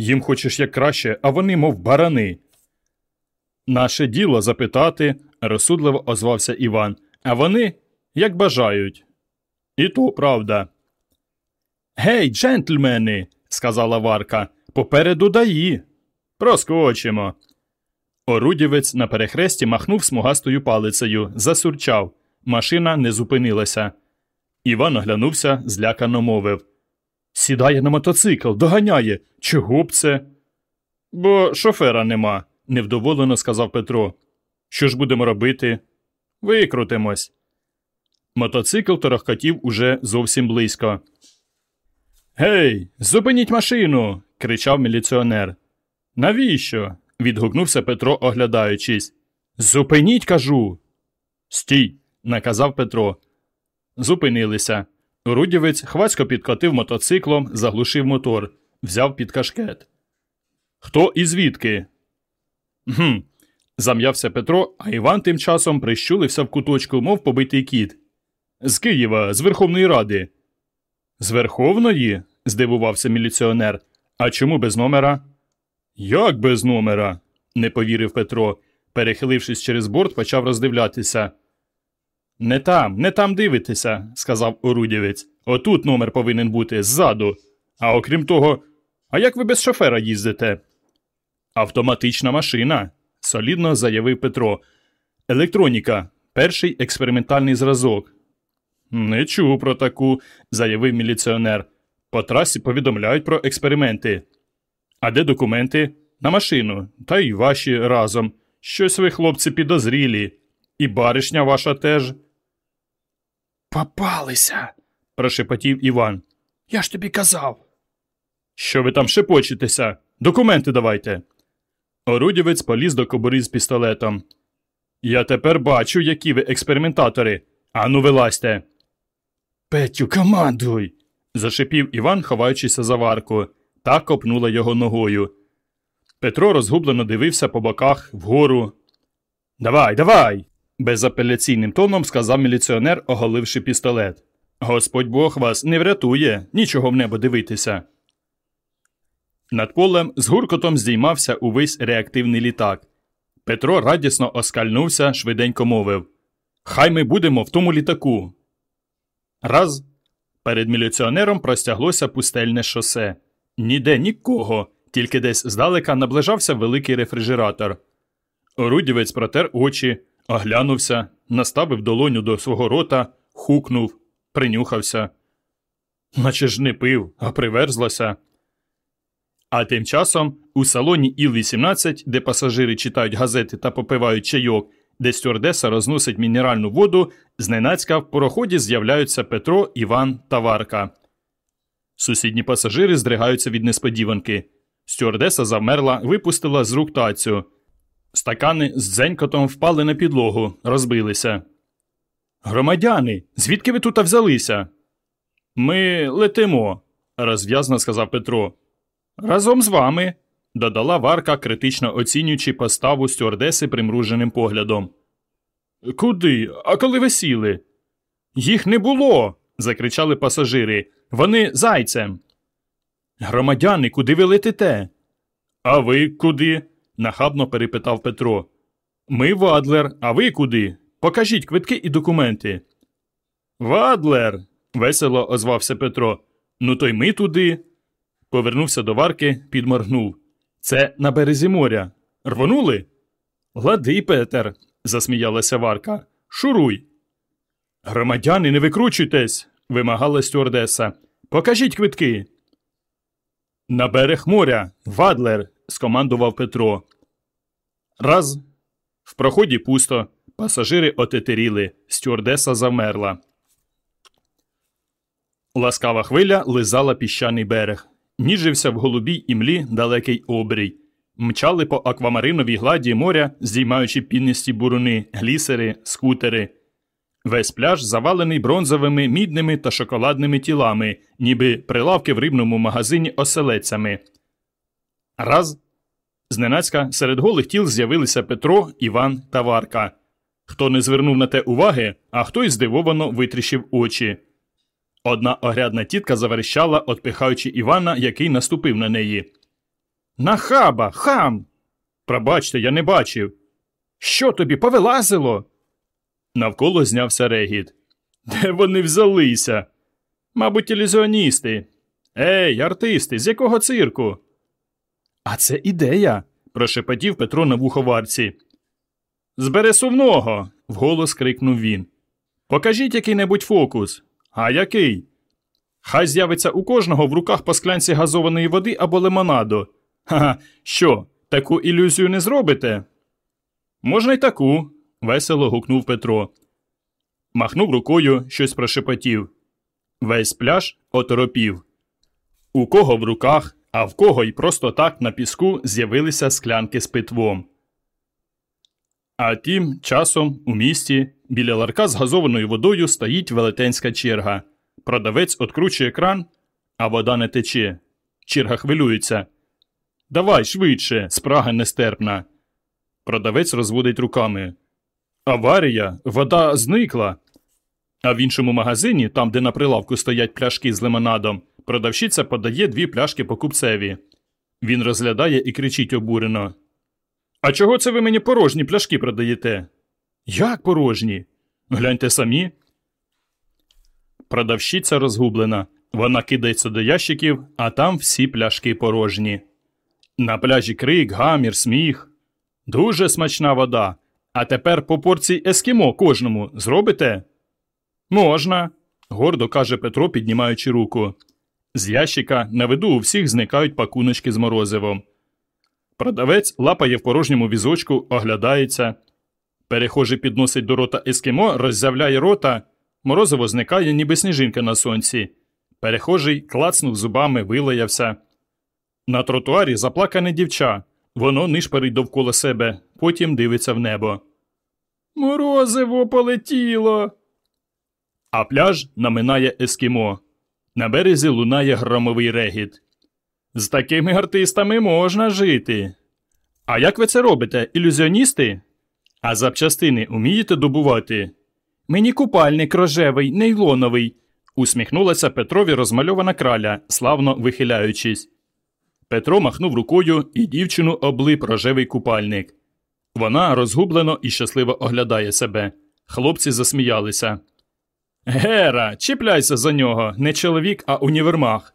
Їм хочеш як краще, а вони, мов барани. Наше діло запитати, розсудливо озвався Іван, а вони як бажають. І то правда. Гей, джентльмени, сказала Варка, попереду даї. Проскочимо. Орудівець на перехресті махнув смугастою палицею, засурчав. Машина не зупинилася. Іван оглянувся, злякано мовив. Сідає на мотоцикл, доганяє. Чого б це? Бо шофера нема, невдоволено сказав Петро. Що ж будемо робити? Викрутимось. Мотоцикл торохкотів уже зовсім близько. Гей, зупиніть машину. кричав міліціонер. Навіщо? відгукнувся Петро, оглядаючись. Зупиніть, кажу. Стій, наказав Петро. Зупинилися. Рудівець хвацько підкотив мотоциклом, заглушив мотор, взяв під кашкет. Хто і звідки? Гм. зам'явся Петро, а Іван тим часом прищулився в куточку, мов побитий кіт. З Києва, з Верховної Ради. З Верховної? здивувався міліціонер. А чому без номера? Як без номера? не повірив Петро. Перехилившись через борт, почав роздивлятися. Не там, не там дивитеся, сказав орудівець. Отут номер повинен бути ззаду. А окрім того, а як ви без шофера їздите? Автоматична машина, солідно заявив Петро. Електроніка, перший експериментальний зразок. Не чув про таку, заявив міліціонер. По трасі повідомляють про експерименти. А де документи? На машину, та й ваші разом. Щось ви, хлопці, підозрілі. І баришня ваша теж. Попалися, прошепотів Іван. Я ж тобі казав. Що ви там шепочетеся? Документи давайте. Орудівець поліз до кобури з пістолетом. Я тепер бачу, які ви експериментатори. Ану, вилазьте. Петю, командуй. зашипів Іван, ховаючися за варку. Та копнула його ногою. Петро розгублено дивився по боках вгору. Давай, давай. Безапеляційним тоном сказав міліціонер, оголивши пістолет. Господь Бог вас не врятує, нічого в небо дивитися. Над полем з гуркотом здіймався увесь реактивний літак. Петро радісно оскальнувся, швиденько мовив Хай ми будемо в тому літаку. Раз. Перед міліціонером простяглося пустельне шосе. Ніде нікого, тільки десь здалека наближався великий рефрижератор. Орудівець протер очі, оглянувся, наставив долоню до свого рота, хукнув, принюхався. Наче ж не пив, а приверзлося. А тим часом у салоні Іл-18, де пасажири читають газети та попивають чайок, де стюардеса розносить мінеральну воду, зненацька в пороході з'являються Петро, Іван та Варка. Сусідні пасажири здригаються від несподіванки. Стюардеса завмерла, випустила з рук тацю. Стакани з дзенькотом впали на підлогу, розбилися. Громадяни, звідки ви тут взялися? Ми летимо, розв'язно сказав Петро. Разом з вами, додала Варка, критично оцінюючи поставу стюардеси примруженим поглядом. Куди? А коли ви сіли? Їх не було. закричали пасажири. Вони зайцем. Громадяни, куди ви летите? А ви куди? Нахабно перепитав Петро. Ми Вадлер, а ви куди? Покажіть квитки і документи. Вадлер. весело озвався Петро. Ну, то й ми туди. Повернувся до варки, підморгнув. Це на березі моря. Рвонули? Гладий, Петер, засміялася Варка. Шуруй. Громадяни, не викручуйтесь, вимагала стюардеса. Покажіть квитки. На берег моря, Вадлер, скомандував Петро. Раз. В проході пусто. Пасажири отетеріли. Стюардеса замерла. Ласкава хвиля лизала піщаний берег. Ніжився в голубій імлі далекий обрій. Мчали по аквамариновій гладі моря, здіймаючи піннисті буруни, глісери, скутери. Весь пляж завалений бронзовими, мідними та шоколадними тілами, ніби прилавки в рибному магазині оселецями. Раз. Зненацька серед голих тіл з'явилися Петро, Іван та Варка. Хто не звернув на те уваги, а хто й здивовано витріщив очі. Одна огрядна тітка заверещала, отпихаючи Івана, який наступив на неї. Нахаба, хам. Пробачте, я не бачив. Що тобі повилазило? Навколо знявся регіт. Де вони взялися? Мабуть, ілюзіоністи. Ей, артисти, з якого цирку? А це ідея, прошепотів Петро на вуховарці. З бересувного. вголос крикнув він. Покажіть який-небудь фокус. А який? Хай з'явиться у кожного в руках по склянці газованої води або лимонаду. Ха, що, таку ілюзію не зробите? Можна й таку, весело гукнув Петро. Махнув рукою, щось прошепотів. Весь пляж оторопів. У кого в руках, а в кого й просто так на піску з'явилися склянки з питвом. А тим часом у місті біля ларка з газованою водою стоїть велетенська черга. Продавець откручує кран, а вода не тече. Черга хвилюється. Давай швидше, спрага нестерпна. Продавець розводить руками. Аварія, вода зникла. А в іншому магазині, там, де на прилавку стоять пляшки з лимонадом, продавщиця подає дві пляшки покупцеві. Він розглядає і кричить обурено. А чого це ви мені порожні пляшки продаєте? Як порожні? Гляньте самі. Продавщиця розгублена. Вона кидається до ящиків, а там всі пляшки порожні. На пляжі крик, гамір, сміх. Дуже смачна вода. А тепер по порції ескімо кожному зробите? Можна, гордо каже Петро, піднімаючи руку. З ящика на виду у всіх зникають пакуночки з морозивом. Продавець лапає в порожньому візочку, оглядається. Перехожий підносить до рота ескімо, роззявляє рота. Морозиво зникає, ніби сніжинка на сонці. Перехожий клацнув зубами, вилаявся. На тротуарі заплакане дівча. Воно нишпарить довкола себе, потім дивиться в небо. Морозиво полетіло. А пляж наминає ескімо. На березі лунає громовий регіт. З такими артистами можна жити. А як ви це робите, ілюзіоністи? А запчастини умієте добувати? Мені купальник рожевий, нейлоновий, усміхнулася Петрові розмальована краля, славно вихиляючись. Петро махнув рукою і дівчину облип рожевий купальник. Вона розгублено і щасливо оглядає себе. Хлопці засміялися. Гера, чіпляйся за нього, не чоловік, а універмаг.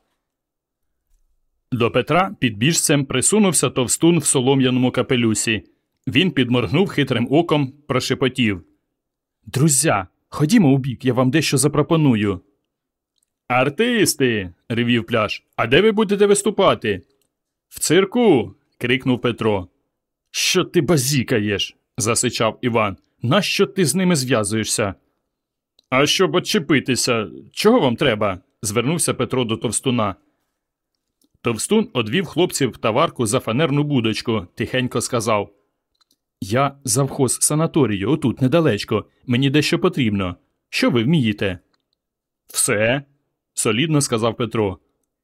До Петра підбіжцем присунувся товстун в солом'яному капелюсі. Він підморгнув хитрим оком, прошепотів. Друзя, ходімо у бік, я вам дещо запропоную. Артисти. ревів пляж. А де ви будете виступати? В цирку. крикнув Петро. Що ти базікаєш? засичав Іван. Нащо ти з ними зв'язуєшся? А щоб отчепитися, чого вам треба? звернувся Петро до товстуна. Товстун одвів хлопців в таварку за фанерну будочку, тихенько сказав Я завхоз санаторію, отут недалечко. Мені дещо потрібно. Що ви вмієте? Все, солідно сказав Петро.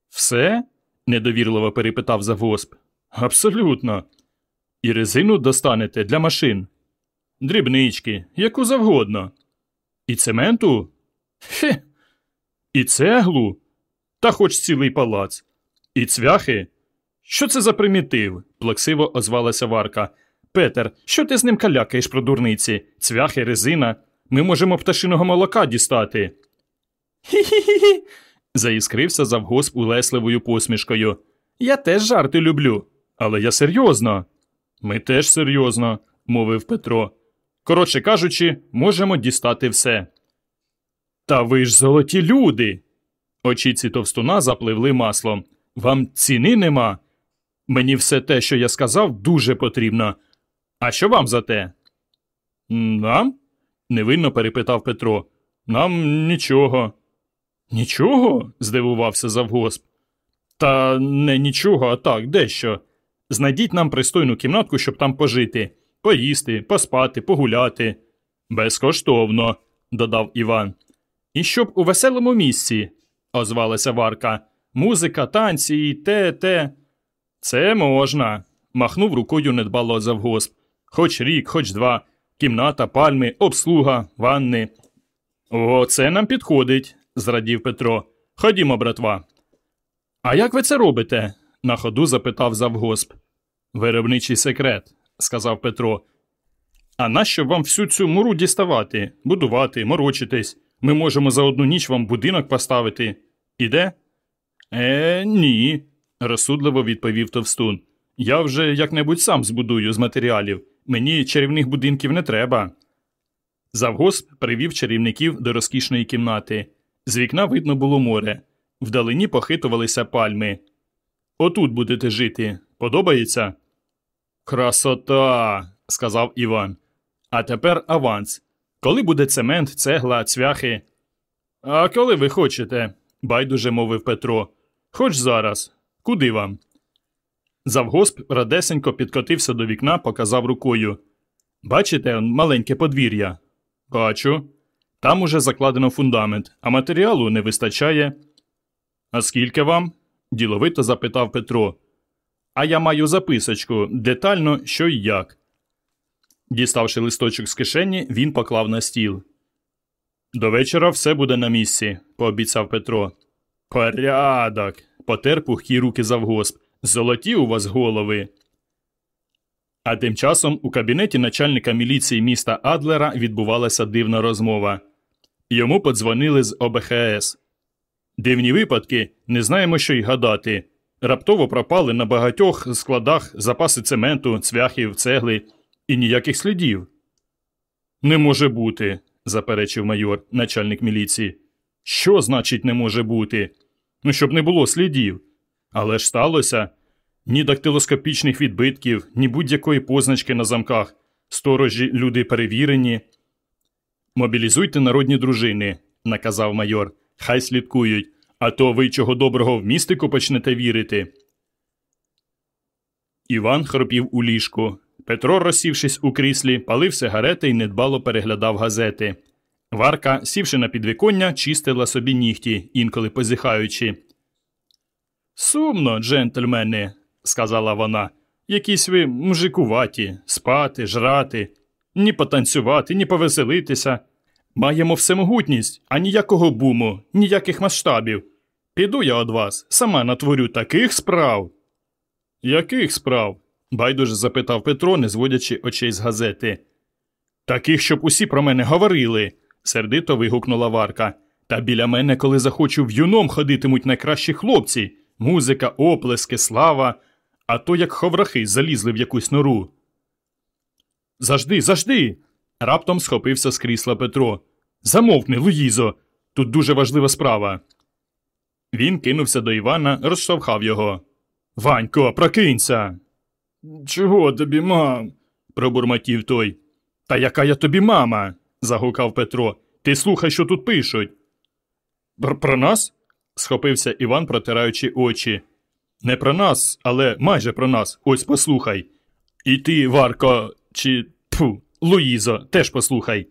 Все? недовірливо перепитав завгосп. Абсолютно. І резину достанете для машин. Дрібнички, яку завгодно. І цементу? Хе. І цеглу? Та хоч цілий палац. І цвяхи? Що це за примітив? плаксиво озвалася Варка. Петер, що ти з ним калякаєш про дурниці? Цвяхи, резина. Ми можемо пташиного молока дістати. Хі-хі-хі. заіскрився завгосп улесливою посмішкою. Я теж жарти люблю, але я серйозно. Ми теж серйозно, мовив Петро. Коротше кажучи, можемо дістати все. Та ви ж золоті люди. Очіці товстуна запливли маслом. Вам ціни нема? Мені все те, що я сказав, дуже потрібно. А що вам за те? Нам? невинно перепитав Петро. Нам нічого. Нічого? здивувався завгосп. Та не нічого, а так, дещо. Знайдіть нам пристойну кімнатку, щоб там пожити, поїсти, поспати, погуляти. Безкоштовно, додав Іван. І щоб у веселому місці, озвалася Варка. Музика, танці і те, те. Це можна. махнув рукою недбало завгосп. Хоч рік, хоч два. Кімната, пальми, обслуга, ванни. О, це нам підходить, зрадів Петро. Ходімо, братва. А як ви це робите? На ходу запитав завгосп. Виробничий секрет, сказав Петро. А нащо вам всю цю муру діставати, будувати, морочитись? Ми можемо за одну ніч вам будинок поставити. Іде? Е, ні, розсудливо відповів Товстун. Я вже як-небудь сам збудую з матеріалів. Мені чарівних будинків не треба. Завгосп привів чарівників до розкішної кімнати. З вікна видно було море. Вдалині похитувалися пальми. Отут будете жити. Подобається? Красота, сказав Іван. А тепер аванс. Коли буде цемент, цегла, цвяхи? А коли ви хочете? байдуже мовив Петро. Хоч зараз. Куди вам? Завгосп радесенько підкотився до вікна, показав рукою. Бачите, маленьке подвір'я? Бачу. Там уже закладено фундамент, а матеріалу не вистачає. А скільки вам? діловито запитав Петро. А я маю записочку детально, що й як. Діставши листочок з кишені, він поклав на стіл. До вечора все буде на місці, пообіцяв Петро. Порядок. потер пухкі руки завгосп. Золоті у вас голови. А тим часом у кабінеті начальника міліції міста Адлера відбувалася дивна розмова. Йому подзвонили з ОБХС. Дивні випадки не знаємо, що й гадати. Раптово пропали на багатьох складах запаси цементу, цвяхів, цегли і ніяких слідів. Не може бути, заперечив майор, начальник міліції. Що значить не може бути? Ну, щоб не було слідів. Але ж сталося ні дактилоскопічних відбитків, ні будь-якої позначки на замках. Сторожі люди перевірені. Мобілізуйте народні дружини, наказав майор. Хай слідкують, а то ви чого доброго в містику почнете вірити. Іван хропів у ліжку. Петро, розсівшись у кріслі, палив сигарети і недбало переглядав газети. Варка, сівши на підвіконня, чистила собі нігті, інколи позіхаючи. Сумно, джентльмени, сказала вона. Якісь ви мужикуваті, спати, жрати, ні потанцювати, ні повеселитися. Маємо всемогутність, а ніякого буму, ніяких масштабів. Піду я од вас, сама натворю таких справ. Яких справ? байдуже запитав Петро, не зводячи очей з газети. Таких, щоб усі про мене говорили, сердито вигукнула Варка. Та біля мене, коли захочу в юном ходитимуть найкращі хлопці музика, оплески, слава, а то як ховрахи залізли в якусь нору. Зажди, зажди. раптом схопився з крісла Петро. Замовкни, Луїзо, тут дуже важлива справа. Він кинувся до Івана, розштовхав його. Ванько, прокинься. Чого тобі, мам? пробурмотів той. Та яка я тобі мама? загукав Петро. Ти слухай, що тут пишуть. Про нас? схопився Іван, протираючи очі. Не про нас, але майже про нас. Ось послухай. І ти, Варко, чи Пфу, Луїзо, теж послухай.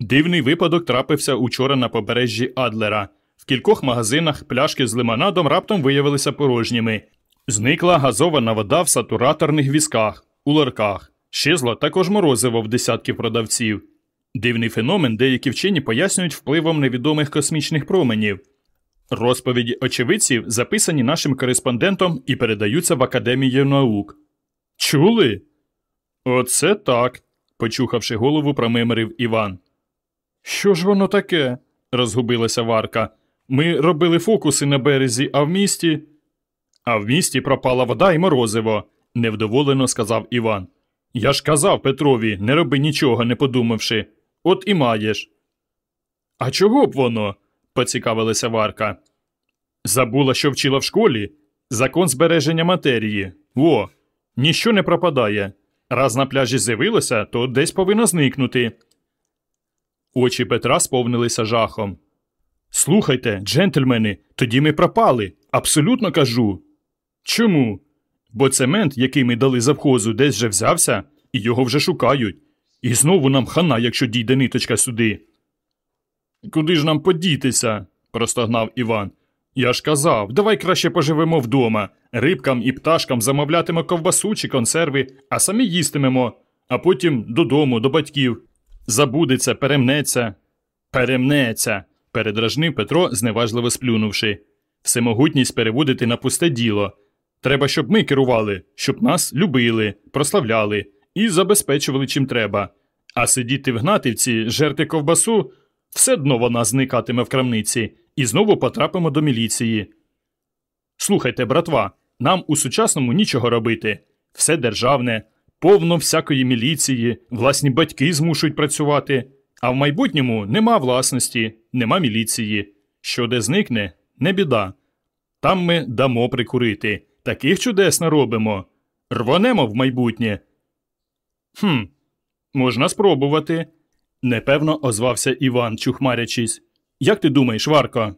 Дивний випадок трапився учора на побережжі Адлера. В кількох магазинах пляшки з лимонадом раптом виявилися порожніми. Зникла газована вода в сатураторних візках, у ларках, щезло також морозиво в десятків продавців. Дивний феномен деякі вчені пояснюють впливом невідомих космічних променів. Розповіді очевидців записані нашим кореспондентом і передаються в Академію наук. Чули? Оце так, почухавши голову, промимирив Іван. Що ж воно таке? розгубилася Варка. Ми робили фокуси на березі, а в місті. А в місті пропала вода і морозиво, невдоволено сказав Іван. Я ж казав Петрові, не роби нічого, не подумавши. От і маєш. А чого б воно? поцікавилася Варка. Забула, що вчила в школі. Закон збереження матерії. Во, ніщо не пропадає. Раз на пляжі з'явилося, то десь повинно зникнути. Очі Петра сповнилися жахом. Слухайте, джентльмени, тоді ми пропали. Абсолютно кажу. Чому? Бо цемент, який ми дали завхозу, десь вже взявся, і його вже шукають. І знову нам хана, якщо дійде ниточка сюди. Куди ж нам подітися? простогнав Іван. Я ж казав, давай краще поживемо вдома. Рибкам і пташкам замовлятиме ковбасу чи консерви, а самі їстимемо, а потім додому, до батьків. Забудеться, перемнеться. Перемнеться, передражнив Петро, зневажливо сплюнувши. Всемогутність переводити на пусте діло. Треба, щоб ми керували, щоб нас любили, прославляли і забезпечували чим треба. А сидіти в Гнатівці, жерти ковбасу, все одно вона зникатиме в крамниці, і знову потрапимо до міліції. Слухайте, братва, нам у сучасному нічого робити. Все державне, повно всякої міліції, власні батьки змушують працювати, а в майбутньому нема власності, нема міліції. Що де зникне, не біда. Там ми дамо прикурити, таких чудес наробимо. Рвонемо в майбутнє. Хм, можна спробувати. Непевно озвався Іван, чухмарячись. Як ти думаєш, Варко?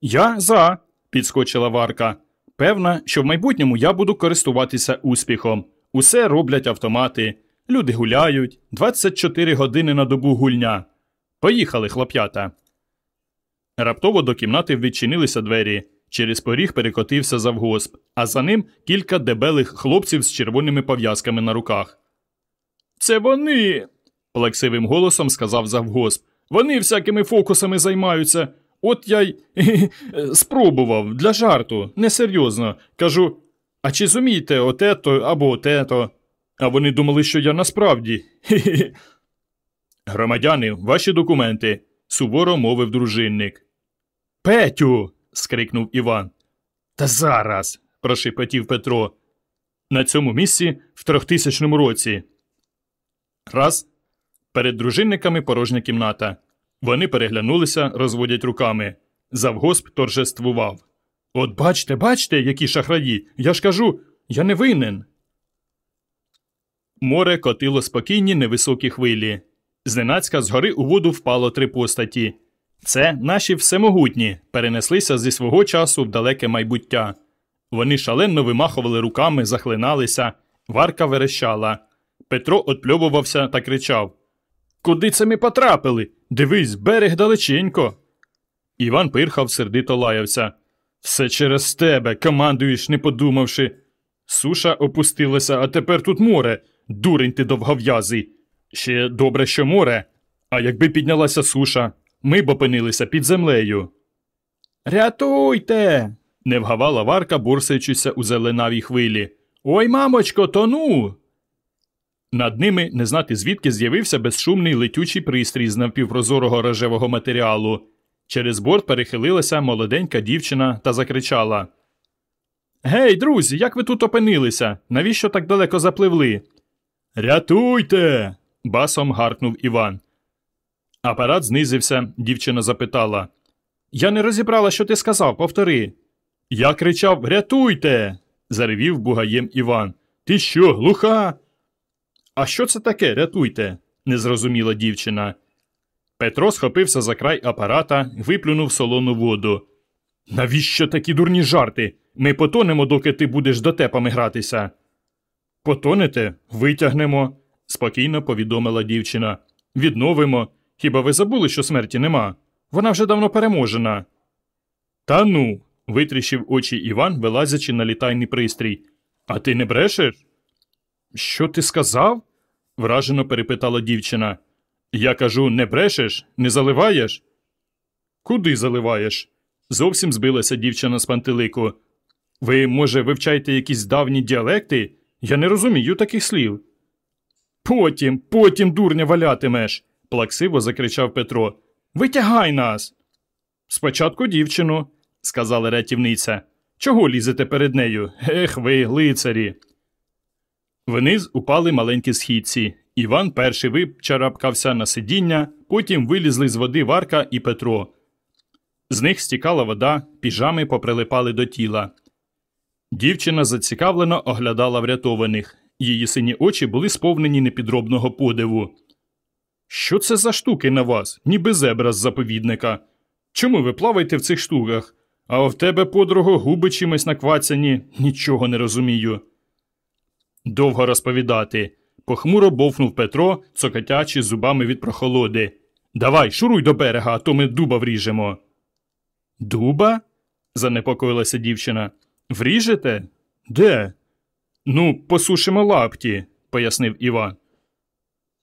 Я за, підскочила Варка. Певна, що в майбутньому я буду користуватися успіхом. Усе роблять автомати, люди гуляють, 24 години на добу гульня. Поїхали, хлоп'ята. Раптово до кімнати відчинилися двері. Через поріг перекотився завгосп, а за ним кілька дебелих хлопців з червоними пов'язками на руках. Це вони. плаксивим голосом сказав завгосп. Вони всякими фокусами займаються. От я й спробував для жарту, несерйозно. Кажу, а чи зумієте отето або отето? А вони думали, що я насправді. Громадяни, ваші документи, суворо мовив дружинник. Петю. скрикнув Іван. Та зараз. прошепотів Петро. На цьому місці в трьохтисячному році. Раз. Перед дружинниками порожня кімната. Вони переглянулися, розводять руками. Завгосп торжествував. От бачте, бачте, які шахраї. Я ж кажу, я не винен. Море котило спокійні невисокі хвилі. Зненацька згори у воду впало три постаті. Це наші всемогутні перенеслися зі свого часу в далеке майбуття. Вони шалено вимахували руками, захлиналися, варка верещала. Петро отпльовувався та кричав Куди це ми потрапили? Дивись, берег далеченько. Іван пирхав, сердито лаявся. Все через тебе, командуєш, не подумавши. Суша опустилася, а тепер тут море. Дурень ти довгов'язий. Ще добре, що море. А якби піднялася суша, ми б опинилися під землею. Рятуйте. не вгавала варка, борсаючися у зеленавій хвилі. Ой, мамочко, тону. Над ними не знати звідки з'явився безшумний летючий пристрій з напівпрозорого рожевого матеріалу. Через борт перехилилася молоденька дівчина та закричала Гей, друзі, як ви тут опинилися? Навіщо так далеко запливли? Рятуйте. басом гаркнув Іван. Апарат знизився, дівчина запитала Я не розібрала, що ти сказав, повтори. Я кричав Рятуйте. заревів бугаєм Іван. Ти що, глуха? А що це таке, рятуйте? не зрозуміла дівчина. Петро схопився за край апарата виплюнув солону воду. Навіщо такі дурні жарти? Ми потонемо, доки ти будеш дотепами гратися. Потонете, витягнемо, спокійно повідомила дівчина. Відновимо. Хіба ви забули, що смерті нема? Вона вже давно переможена. Та ну. витріщив очі Іван, вилазячи на літайний пристрій. А ти не брешеш? Що ти сказав? вражено перепитала дівчина. Я кажу, не брешеш, не заливаєш? Куди заливаєш? Зовсім збилася дівчина з пантелику. Ви, може, вивчаєте якісь давні діалекти? Я не розумію таких слів. Потім, потім, дурня, валятимеш, плаксиво закричав Петро. Витягай нас. Спочатку дівчину, сказала рятівниця. Чого лізете перед нею? Ех ви, лицарі. Вниз упали маленькі східці. Іван перший вичарапкався на сидіння, потім вилізли з води Варка і Петро. З них стікала вода, піжами поприлипали до тіла. Дівчина зацікавлено оглядала врятованих. Її сині очі були сповнені непідробного подиву. Що це за штуки на вас, ніби зебра з заповідника? Чому ви плаваєте в цих штуках? А в тебе, подруго, губи чимось наквацяні, нічого не розумію. Довго розповідати. Похмуро бовкнув Петро, цокотячи зубами від прохолоди. Давай, шуруй до берега, а то ми дуба вріжемо. Дуба? занепокоїлася дівчина. Вріжете? Де? Ну, посушимо лапті, пояснив Іван.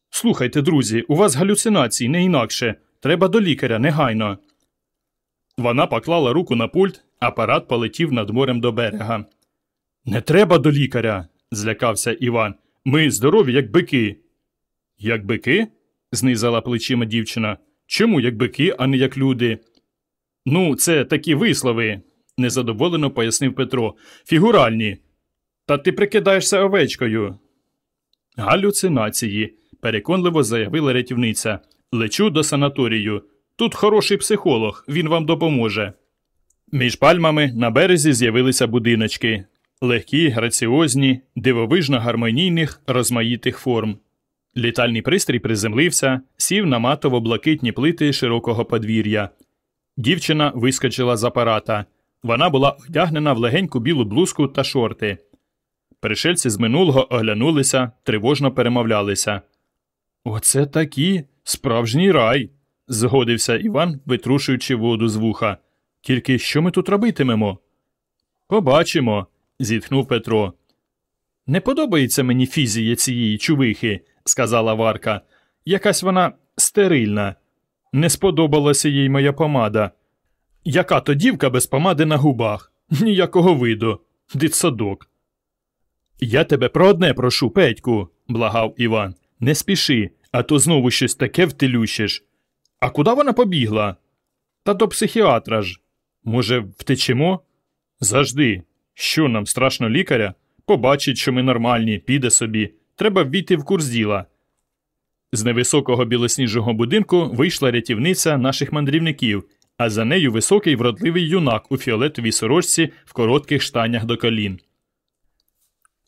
Слухайте, друзі, у вас галюцинації не інакше. Треба до лікаря негайно. Вона поклала руку на пульт, апарат полетів над морем до берега. Не треба до лікаря, злякався Іван. Ми здорові, як бики. Як бики? знизала плечима дівчина. Чому як бики, а не як люди? Ну, це такі вислови, незадоволено пояснив Петро. Фігуральні. Та ти прикидаєшся овечкою. Галюцинації, переконливо заявила рятівниця. Лечу до санаторію. Тут хороший психолог, він вам допоможе. Між пальмами на березі з'явилися будиночки легкі, граціозні, дивовижно гармонійних, розмаїтих форм. Літальний пристрій приземлився, сів на матово блакитні плити широкого подвір'я. Дівчина вискочила з апарата. Вона була одягнена в легеньку білу блузку та шорти. Пришельці з минулого оглянулися, тривожно перемовлялися. Оце такі справжній рай, згодився Іван, витрушуючи воду з вуха. Тільки що ми тут робитимемо? Побачимо, зітхнув Петро. Не подобається мені фізія цієї чувихи, сказала Варка. Якась вона стерильна. Не сподобалася їй моя помада. Яка то дівка без помади на губах? Ніякого виду. Дитсадок. Я тебе про одне прошу, Петьку, благав Іван. Не спіши, а то знову щось таке втелющиш. А куди вона побігла? Та до психіатра ж. Може, втечемо? Завжди. Що нам страшно лікаря? Побачить, що ми нормальні, піде собі. Треба ввійти в курс діла. З невисокого білосніжого будинку вийшла рятівниця наших мандрівників, а за нею високий вродливий юнак у фіолетовій сорочці в коротких штанях до колін.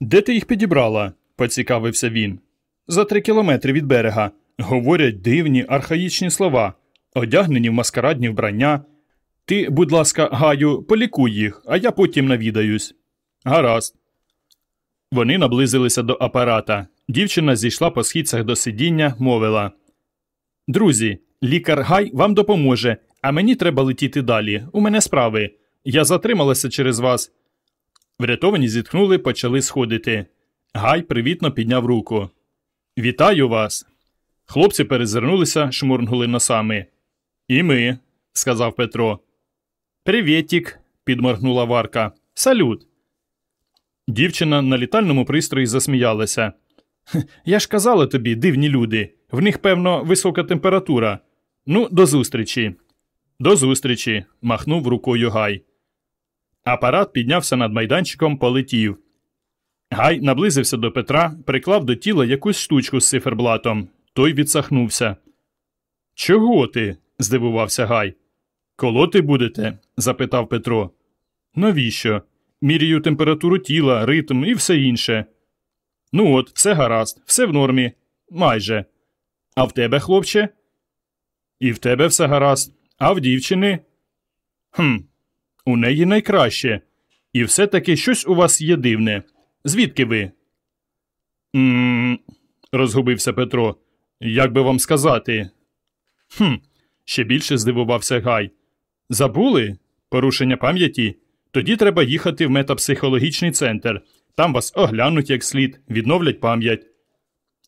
Де ти їх підібрала? поцікавився він. За три кілометри від берега. Говорять дивні, архаїчні слова, одягнені в маскарадні вбрання. Ти, будь ласка, Гаю, полікуй їх, а я потім навідаюсь. Гаразд. Вони наблизилися до апарата. Дівчина зійшла по східцях до сидіння, мовила Друзі, лікар Гай вам допоможе, а мені треба летіти далі. У мене справи. Я затрималася через вас. Врятовані зітхнули, почали сходити. Гай привітно підняв руку. Вітаю вас. Хлопці перезирнулися, шмургнули носами. І ми, сказав Петро. Привітік, підморгнула Варка. Салют. Дівчина на літальному пристрої засміялася. Я ж казала тобі, дивні люди. В них, певно, висока температура. Ну, до зустрічі. До зустрічі. махнув рукою Гай. Апарат піднявся над майданчиком, полетів. Гай наблизився до Петра, приклав до тіла якусь штучку з циферблатом. Той відсахнувся. Чого ти? здивувався Гай. Колоти будете? запитав Петро. Навіщо? Міряю температуру тіла, ритм і все інше. Ну от, все гаразд, все в нормі. Майже. А в тебе, хлопче? І в тебе все гаразд, а в дівчини? Хм, у неї найкраще. І все таки щось у вас є дивне. Звідки ви? Мм, розгубився Петро. Як би вам сказати? Хм, ще більше здивувався Гай. Забули? Порушення пам'яті? Тоді треба їхати в метапсихологічний центр. Там вас оглянуть як слід, відновлять пам'ять.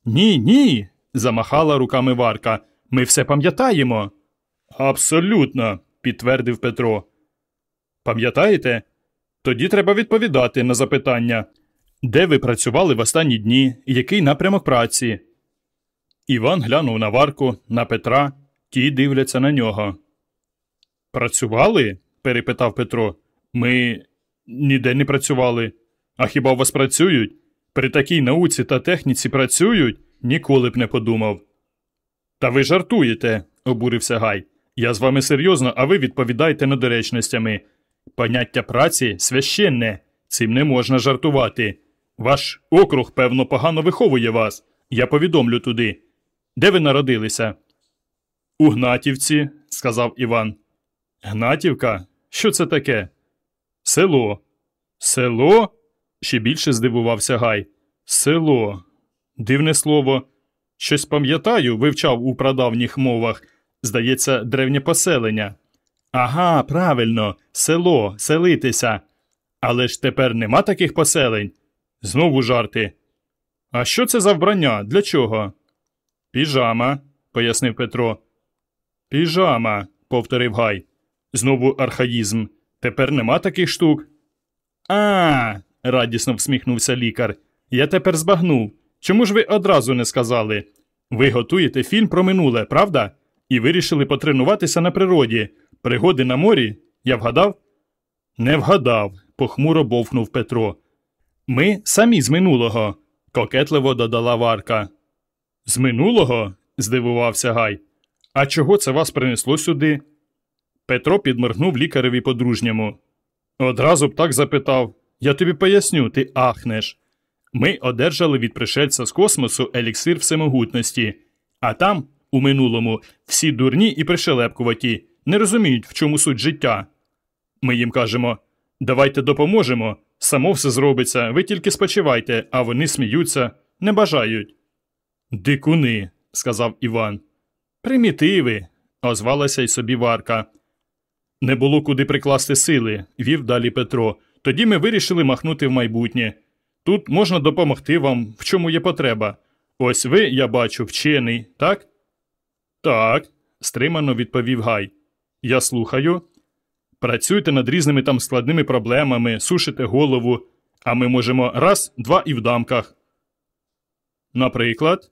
Ні, ні. замахала руками Варка. Ми все пам'ятаємо. Абсолютно, підтвердив Петро. Пам'ятаєте? Тоді треба відповідати на запитання. Де ви працювали в останні дні, який напрямок праці? Іван глянув на Варку, на Петра, ті дивляться на нього. Працювали? перепитав Петро. Ми ніде не працювали. А хіба у вас працюють? При такій науці та техніці працюють? Ніколи б не подумав. Та ви жартуєте, обурився Гай. Я з вами серйозно, а ви відповідаєте недоречностями. Поняття праці священне, цим не можна жартувати. Ваш округ, певно, погано виховує вас. Я повідомлю туди. Де ви народилися? У Гнатівці, сказав Іван. Гнатівка? Що це таке? Село. Село? Ще більше здивувався Гай. Село. Дивне слово. Щось пам'ятаю, вивчав у прадавніх мовах. Здається, древнє поселення. Ага, правильно, село, селитися. Але ж тепер нема таких поселень. Знову жарти. А що це за вбрання? Для чого? Піжама, пояснив Петро. Піжама, повторив Гай. Знову архаїзм. Тепер нема таких штук. А, радісно всміхнувся лікар. Я тепер збагнув. Чому ж ви одразу не сказали? Ви готуєте фільм про минуле, правда? І вирішили потренуватися на природі. Пригоди на морі? Я вгадав? Не вгадав, похмуро бовкнув Петро. Ми самі з минулого, кокетливо додала Варка. З минулого? здивувався Гай. А чого це вас принесло сюди? Петро підморгнув лікареві по-дружньому. Одразу б так запитав Я тобі поясню, ти ахнеш. Ми одержали від пришельця з космосу еліксир всемогутності, а там, у минулому, всі дурні і пришелепкуваті, не розуміють, в чому суть життя. Ми їм кажемо давайте допоможемо, само все зробиться, ви тільки спочивайте, а вони сміються, не бажають. Дикуни, сказав Іван. Примітиви, озвалася й собі Варка. Не було куди прикласти сили, вів далі Петро. Тоді ми вирішили махнути в майбутнє. Тут можна допомогти вам, в чому є потреба. Ось ви, я бачу, вчений, так? Так, стримано відповів Гай. Я слухаю. Працюйте над різними там складними проблемами, сушите голову, а ми можемо раз, два і в дамках. Наприклад,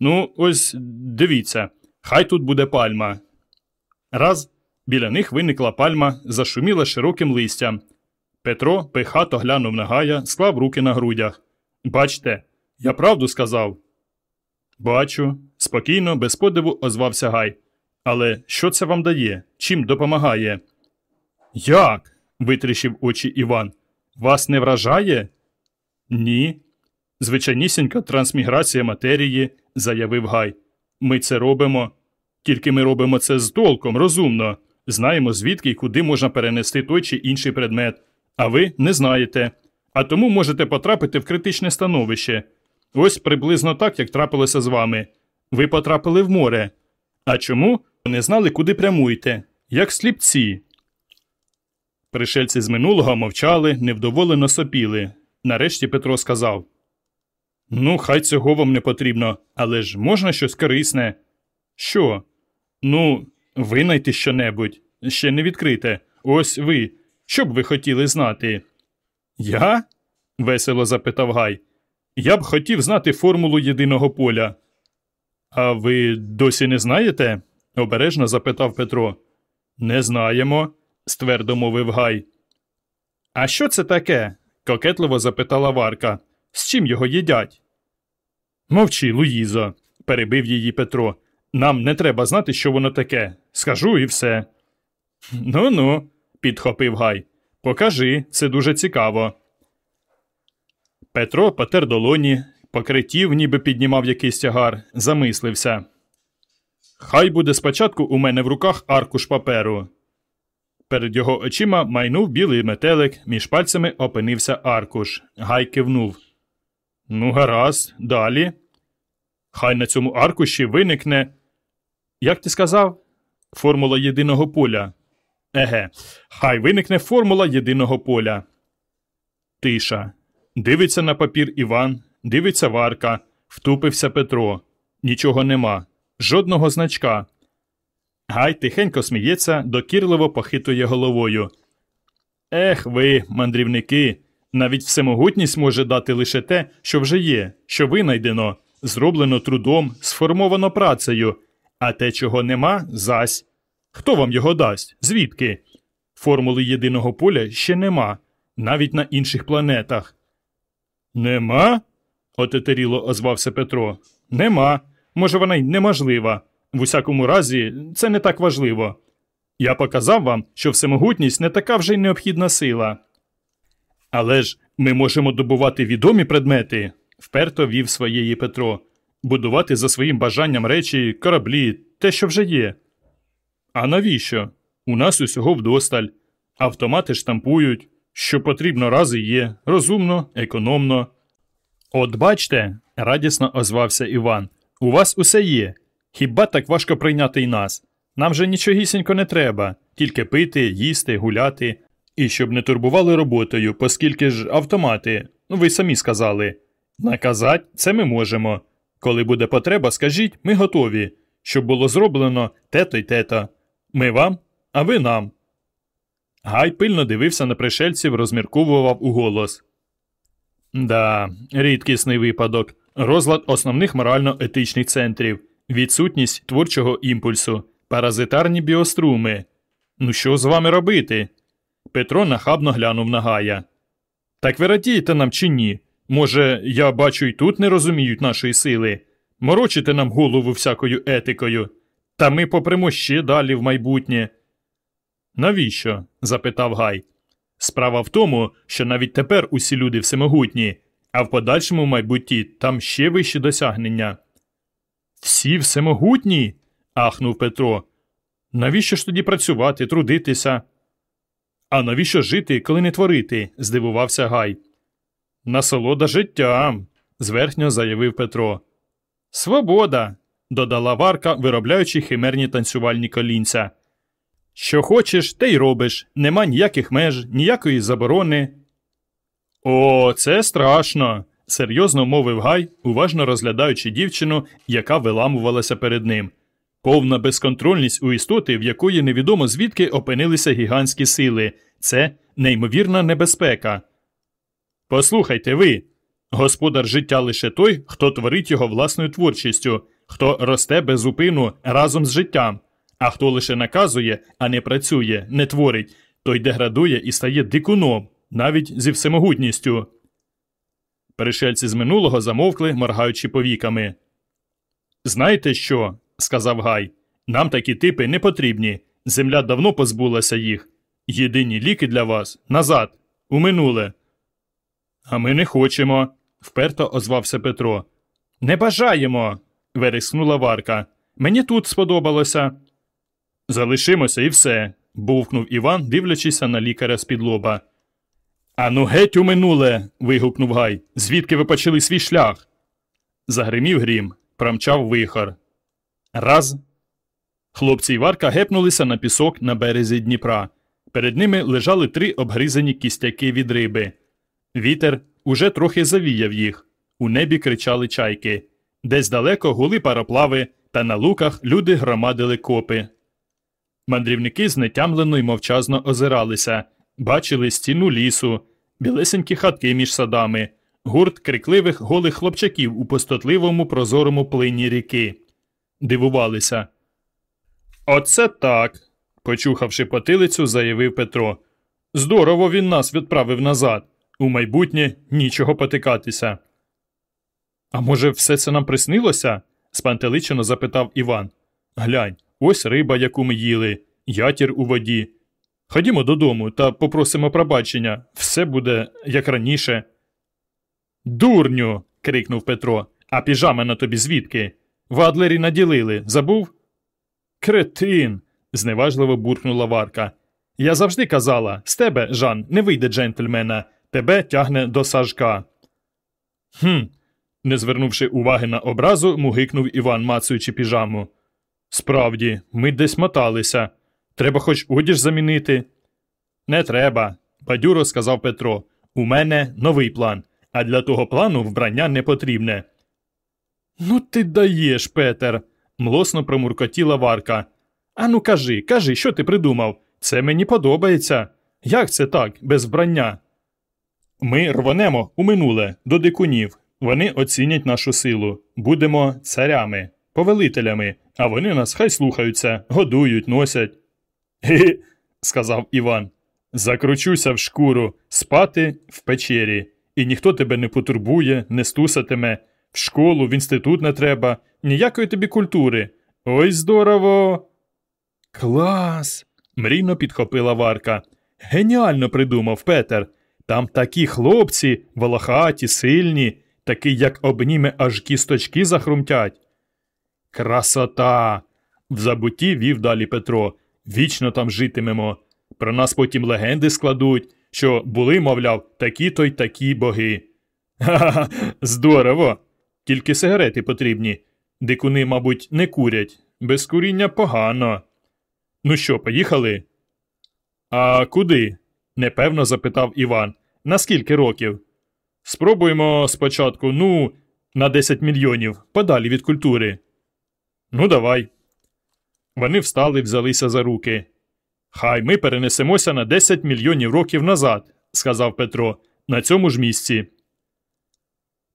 ну, ось дивіться, хай тут буде пальма. Раз біля них виникла пальма, зашуміла широким листям. Петро пихато глянув на Гая, склав руки на грудях. Бачте, я правду сказав. Бачу, спокійно, без подиву озвався Гай. Але що це вам дає? Чим допомагає? Як? витріщив очі Іван. Вас не вражає? Ні. Звичайнісінька трансміграція матерії, заявив Гай. Ми це робимо. Тільки ми робимо це з толком, розумно. Знаємо, звідки і куди можна перенести той чи інший предмет, а ви не знаєте. А тому можете потрапити в критичне становище. Ось приблизно так, як трапилося з вами. Ви потрапили в море. А чому? Не знали, куди прямуєте, як сліпці. Пришельці з минулого мовчали, невдоволено сопіли. Нарешті Петро сказав Ну, хай цього вам не потрібно, але ж можна щось корисне. Що? Ну, винайте щонебудь, ще не відкрите. Ось ви. Що б ви хотіли знати? Я? весело запитав Гай. Я б хотів знати формулу єдиного поля. А ви досі не знаєте? обережно запитав Петро. Не знаємо, ствердо мовив Гай. А що це таке? кокетливо запитала Варка. З чим його їдять? Мовчи, Луїзо, перебив її Петро. Нам не треба знати, що воно таке. Скажу і все. Ну ну, підхопив Гай. Покажи, це дуже цікаво. Петро потер долоні, покритів, ніби піднімав якийсь тягар, замислився. Хай буде спочатку у мене в руках аркуш паперу. Перед його очима майнув білий метелик, між пальцями опинився аркуш. Гай кивнув. Ну, гаразд, далі. Хай на цьому аркуші виникне. Як ти сказав? Формула єдиного поля. Еге, хай виникне формула єдиного поля. Тиша. Дивиться на папір Іван, дивиться Варка, втупився Петро. Нічого нема, жодного значка. Гай тихенько сміється, докірливо похитує головою. Ех ви, мандрівники, навіть всемогутність може дати лише те, що вже є, що винайдено, зроблено трудом, сформовано працею, а те, чого нема, зась. Хто вам його дасть? Звідки? Формули єдиного поля ще нема, навіть на інших планетах. Нема? Отетеріло озвався Петро. Нема. Може, вона й неможлива. В усякому разі, це не так важливо. Я показав вам, що всемогутність не така вже й необхідна сила. Але ж ми можемо добувати відомі предмети, вперто вів своєї Петро, будувати за своїм бажанням речі, кораблі, те, що вже є. А навіщо? У нас усього вдосталь. Автомати штампують, що потрібно рази є, розумно, економно. От бачте, радісно озвався Іван. У вас усе є. Хіба так важко прийняти й нас? Нам же нічогісінько не треба, тільки пити, їсти, гуляти. І щоб не турбували роботою, оскільки ж автомати, ну ви самі сказали. Наказать це ми можемо. Коли буде потреба, скажіть, ми готові, щоб було зроблено те-то й те-то. Ми вам, а ви нам. Гай пильно дивився на пришельців, розмірковував у голос. Да, рідкісний випадок. Розлад основних морально-етичних центрів, відсутність творчого імпульсу, паразитарні біоструми. Ну що з вами робити? Петро нахабно глянув на Гая. Так ви радієте нам чи ні? Може, я бачу і тут не розуміють нашої сили. Морочите нам голову всякою етикою. Та ми попремо ще далі в майбутнє. Навіщо? запитав Гай. Справа в тому, що навіть тепер усі люди всемогутні, а в подальшому майбутті там ще вищі досягнення. Всі всемогутні? ахнув Петро. Навіщо ж тоді працювати, трудитися? А навіщо жити, коли не творити? здивувався Гай. Насолода життям, зверхньо заявив Петро. Свобода, додала Варка, виробляючи химерні танцювальні колінця. Що хочеш, те й робиш, нема ніяких меж, ніякої заборони. О, це страшно, серйозно мовив Гай, уважно розглядаючи дівчину, яка виламувалася перед ним. Повна безконтрольність у істоти, в якої невідомо звідки опинилися гігантські сили, це неймовірна небезпека. Послухайте ви, господар життя лише той, хто творить його власною творчістю, хто росте без зупину разом з життям, а хто лише наказує, а не працює, не творить, той деградує і стає дикуном, навіть зі всемогутністю. Перешельці з минулого замовкли, моргаючи повіками. Знаєте що? сказав Гай. Нам такі типи не потрібні. Земля давно позбулася їх. Єдині ліки для вас назад, у минуле. А ми не хочемо, вперто озвався Петро. Не бажаємо. вереснула Варка. Мені тут сподобалося. Залишимося і все. бовкнув Іван, дивлячися на лікаря з під лоба. Ану, геть у минуле. вигукнув Гай. Звідки ви почали свій шлях? Загримів грім, промчав вихор. Раз. Хлопці і Варка гепнулися на пісок на березі Дніпра. Перед ними лежали три обгризані кістяки від риби. Вітер уже трохи завіяв їх. У небі кричали чайки. Десь далеко гули пароплави, та на луках люди громадили копи. Мандрівники знетямлено й мовчазно озиралися, бачили стіну лісу, білесенькі хатки між садами, гурт крикливих голих хлопчаків у пустотливому прозорому плині ріки. Дивувалися. Оце так. почухавши потилицю, заявив Петро. Здорово він нас відправив назад. У майбутнє нічого потикатися. А може, все це нам приснилося? спантеличено запитав Іван. Глянь, ось риба, яку ми їли, ятір у воді. Ходімо додому та попросимо пробачення. Все буде як раніше. Дурню. крикнув Петро. А піжами на тобі звідки? В Адлері наділили, забув? Кретин. зневажливо буркнула Варка. Я завжди казала з тебе, Жан, не вийде джентльмена, тебе тягне до сажка. Хм. не звернувши уваги на образу, мугикнув Іван, мацуючи піжаму. Справді, ми десь моталися. Треба хоч одіж замінити. Не треба, бадюро сказав Петро. У мене новий план, а для того плану вбрання не потрібне. Ну, ти даєш, Петер, млосно промуркотіла Варка. Ану, кажи, кажи, що ти придумав? Це мені подобається. Як це так, без вбрання? Ми рванемо у минуле до дикунів. Вони оцінять нашу силу. Будемо царями, повелителями, а вони нас хай слухаються, годують, носять. Ге, сказав Іван. Закручуся в шкуру, спати в печері, і ніхто тебе не потурбує, не стусатиме. В школу, в інститут не треба, ніякої тобі культури. Ой здорово. Клас. мрійно підхопила Варка. Геніально придумав Петер. Там такі хлопці, волохаті, сильні, такі, як обніме, аж кісточки захрумтять. Красота. В забутті вів далі Петро. Вічно там житимемо. Про нас потім легенди складуть, що були, мовляв, такі то й такі боги. Ха-ха, здорово. Тільки сигарети потрібні. Дикуни, мабуть, не курять. Без куріння погано. Ну що, поїхали? А куди? непевно запитав Іван. На скільки років? Спробуємо спочатку, ну, на 10 мільйонів, подалі від культури. Ну, давай. Вони встали, взялися за руки. Хай ми перенесемося на 10 мільйонів років назад, сказав Петро, на цьому ж місці.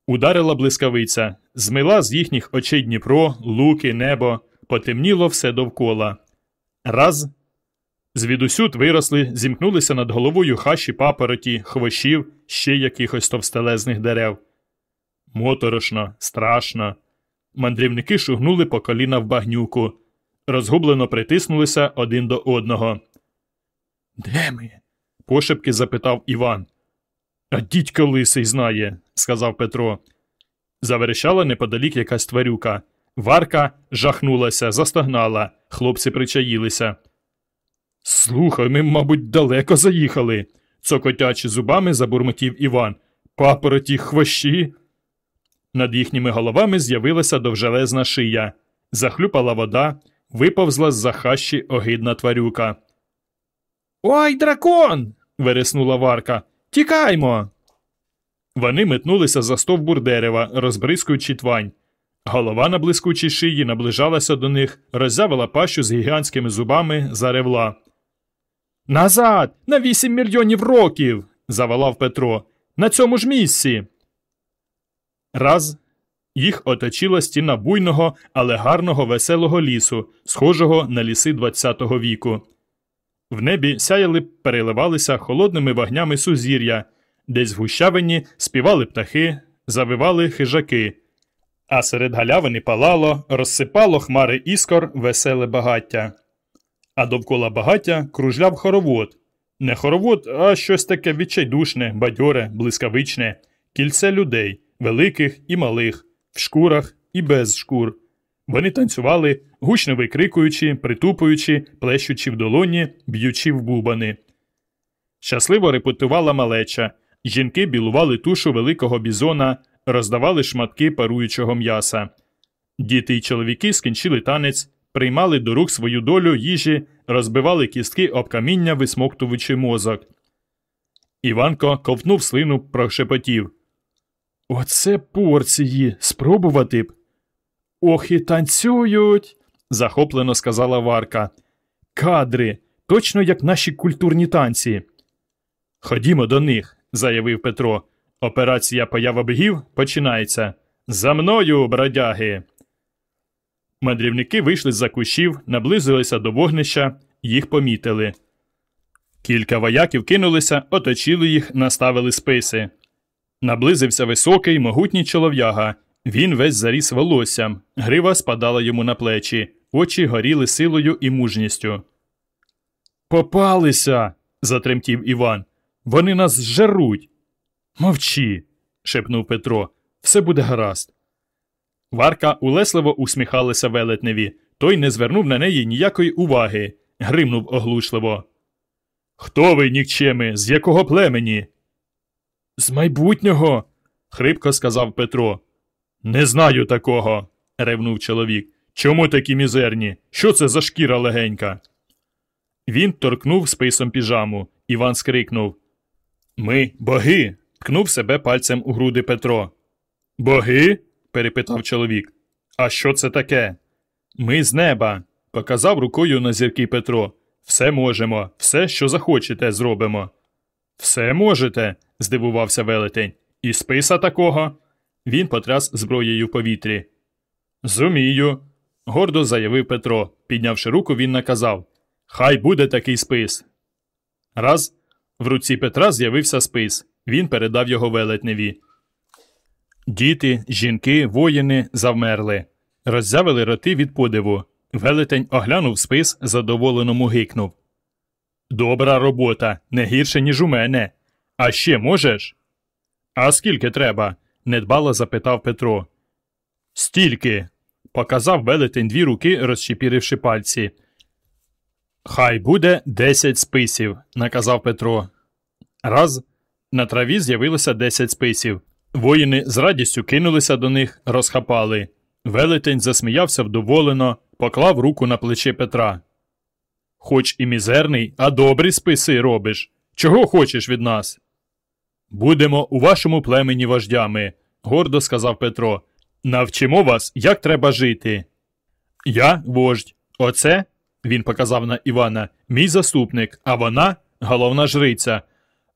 Ударила блискавиця, змила з їхніх очей Дніпро, луки, небо, потемніло все довкола. Раз. Звідусюд виросли, зімкнулися над головою хащі папороті, хвощів, ще якихось товстелезних дерев. Моторошно, страшно. Мандрівники шугнули по коліна в багнюку, розгублено притиснулися один до одного. Де ми? пошепки запитав Іван. А дідько лисий знає, сказав Петро. Заверещала неподалік якась тварюка. Варка жахнулася, застогнала, хлопці причаїлися. Слухай, ми, мабуть, далеко заїхали, цокотячи зубами забурмотів Іван. Папороті хвощі. Над їхніми головами з'явилася довжелезна шия. Захлюпала вода, виповзла з за хащі огидна тварюка. Ой, дракон. вириснула Варка. Тікаймо. Вони метнулися за стовбур дерева, розбризкуючи твань. Голова на блискучій шиї наближалася до них, роззявила пащу з гігантськими зубами, заревла. Назад! На вісім мільйонів років. завалав Петро. На цьому ж місці. Раз їх оточила стіна буйного, але гарного веселого лісу, схожого на ліси ХХ віку. В небі сяяли, переливалися холодними вогнями сузір'я, десь в гущавині співали птахи, завивали хижаки, а серед галявини палало, розсипало хмари іскор веселе багаття. А довкола багаття кружляв хоровод. Не хоровод, а щось таке відчайдушне, бадьоре, блискавичне, кільце людей, великих і малих, в шкурах і без шкур. Вони танцювали, гучно викрикуючи, притупуючи, плещучи в долоні, б'ючи в бубани. Щасливо репетувала малеча. Жінки білували тушу великого бізона, роздавали шматки паруючого м'яса. Діти й чоловіки скінчили танець, приймали до рук свою долю їжі, розбивали кістки об каміння, висмоктуючи мозок. Іванко ковтнув слину, прошепотів. Оце порції. Спробувати б. Ох і танцюють, захоплено сказала Варка. Кадри, точно як наші культурні танці. Ходімо до них, заявив Петро. Операція поява бігів починається. За мною, бродяги. Мандрівники вийшли з за кущів, наблизилися до вогнища, їх помітили. Кілька вояків кинулися, оточили їх, наставили списи. Наблизився високий, могутній чолов'яга. Він весь заріс волоссям, грива спадала йому на плечі, очі горіли силою і мужністю. Попалися. затремтів Іван. Вони нас зжеруть. Мовчи. шепнув Петро. Все буде гаразд. Варка улесливо усміхалася велетневі, той не звернув на неї ніякої уваги, гримнув оглушливо. Хто ви, нікчеми, з якого племені? З майбутнього, хрипко сказав Петро. Не знаю такого, ревнув чоловік. Чому такі мізерні? Що це за шкіра легенька? Він торкнув списом піжаму. Іван скрикнув Ми боги. ткнув себе пальцем у груди Петро. Боги? перепитав чоловік. А що це таке? Ми з неба, показав рукою на зірки Петро. Все можемо, все, що захочете, зробимо. Все можете, здивувався велетень. І списа такого. Він потряс зброєю в повітрі. Зумію, гордо заявив Петро. Піднявши руку, він наказав Хай буде такий спис. Раз в руці Петра з'явився спис. Він передав його велетневі. Діти, жінки, воїни завмерли, роззявили роти від подиву. Велетень оглянув спис, задоволено мугикнув. Добра робота, не гірше, ніж у мене. А ще можеш? А скільки треба? недбало запитав Петро. Стільки. показав велетень дві руки, розчепіривши пальці. Хай буде десять списів, наказав Петро. Раз на траві з'явилося десять списів. Воїни з радістю кинулися до них, розхапали. Велетень засміявся вдоволено, поклав руку на плече Петра. Хоч і мізерний, а добрі списи робиш. Чого хочеш від нас? Будемо у вашому племені вождями, гордо сказав Петро. Навчимо вас, як треба жити. Я вождь. Оце, він показав на Івана, мій заступник, а вона головна жриця.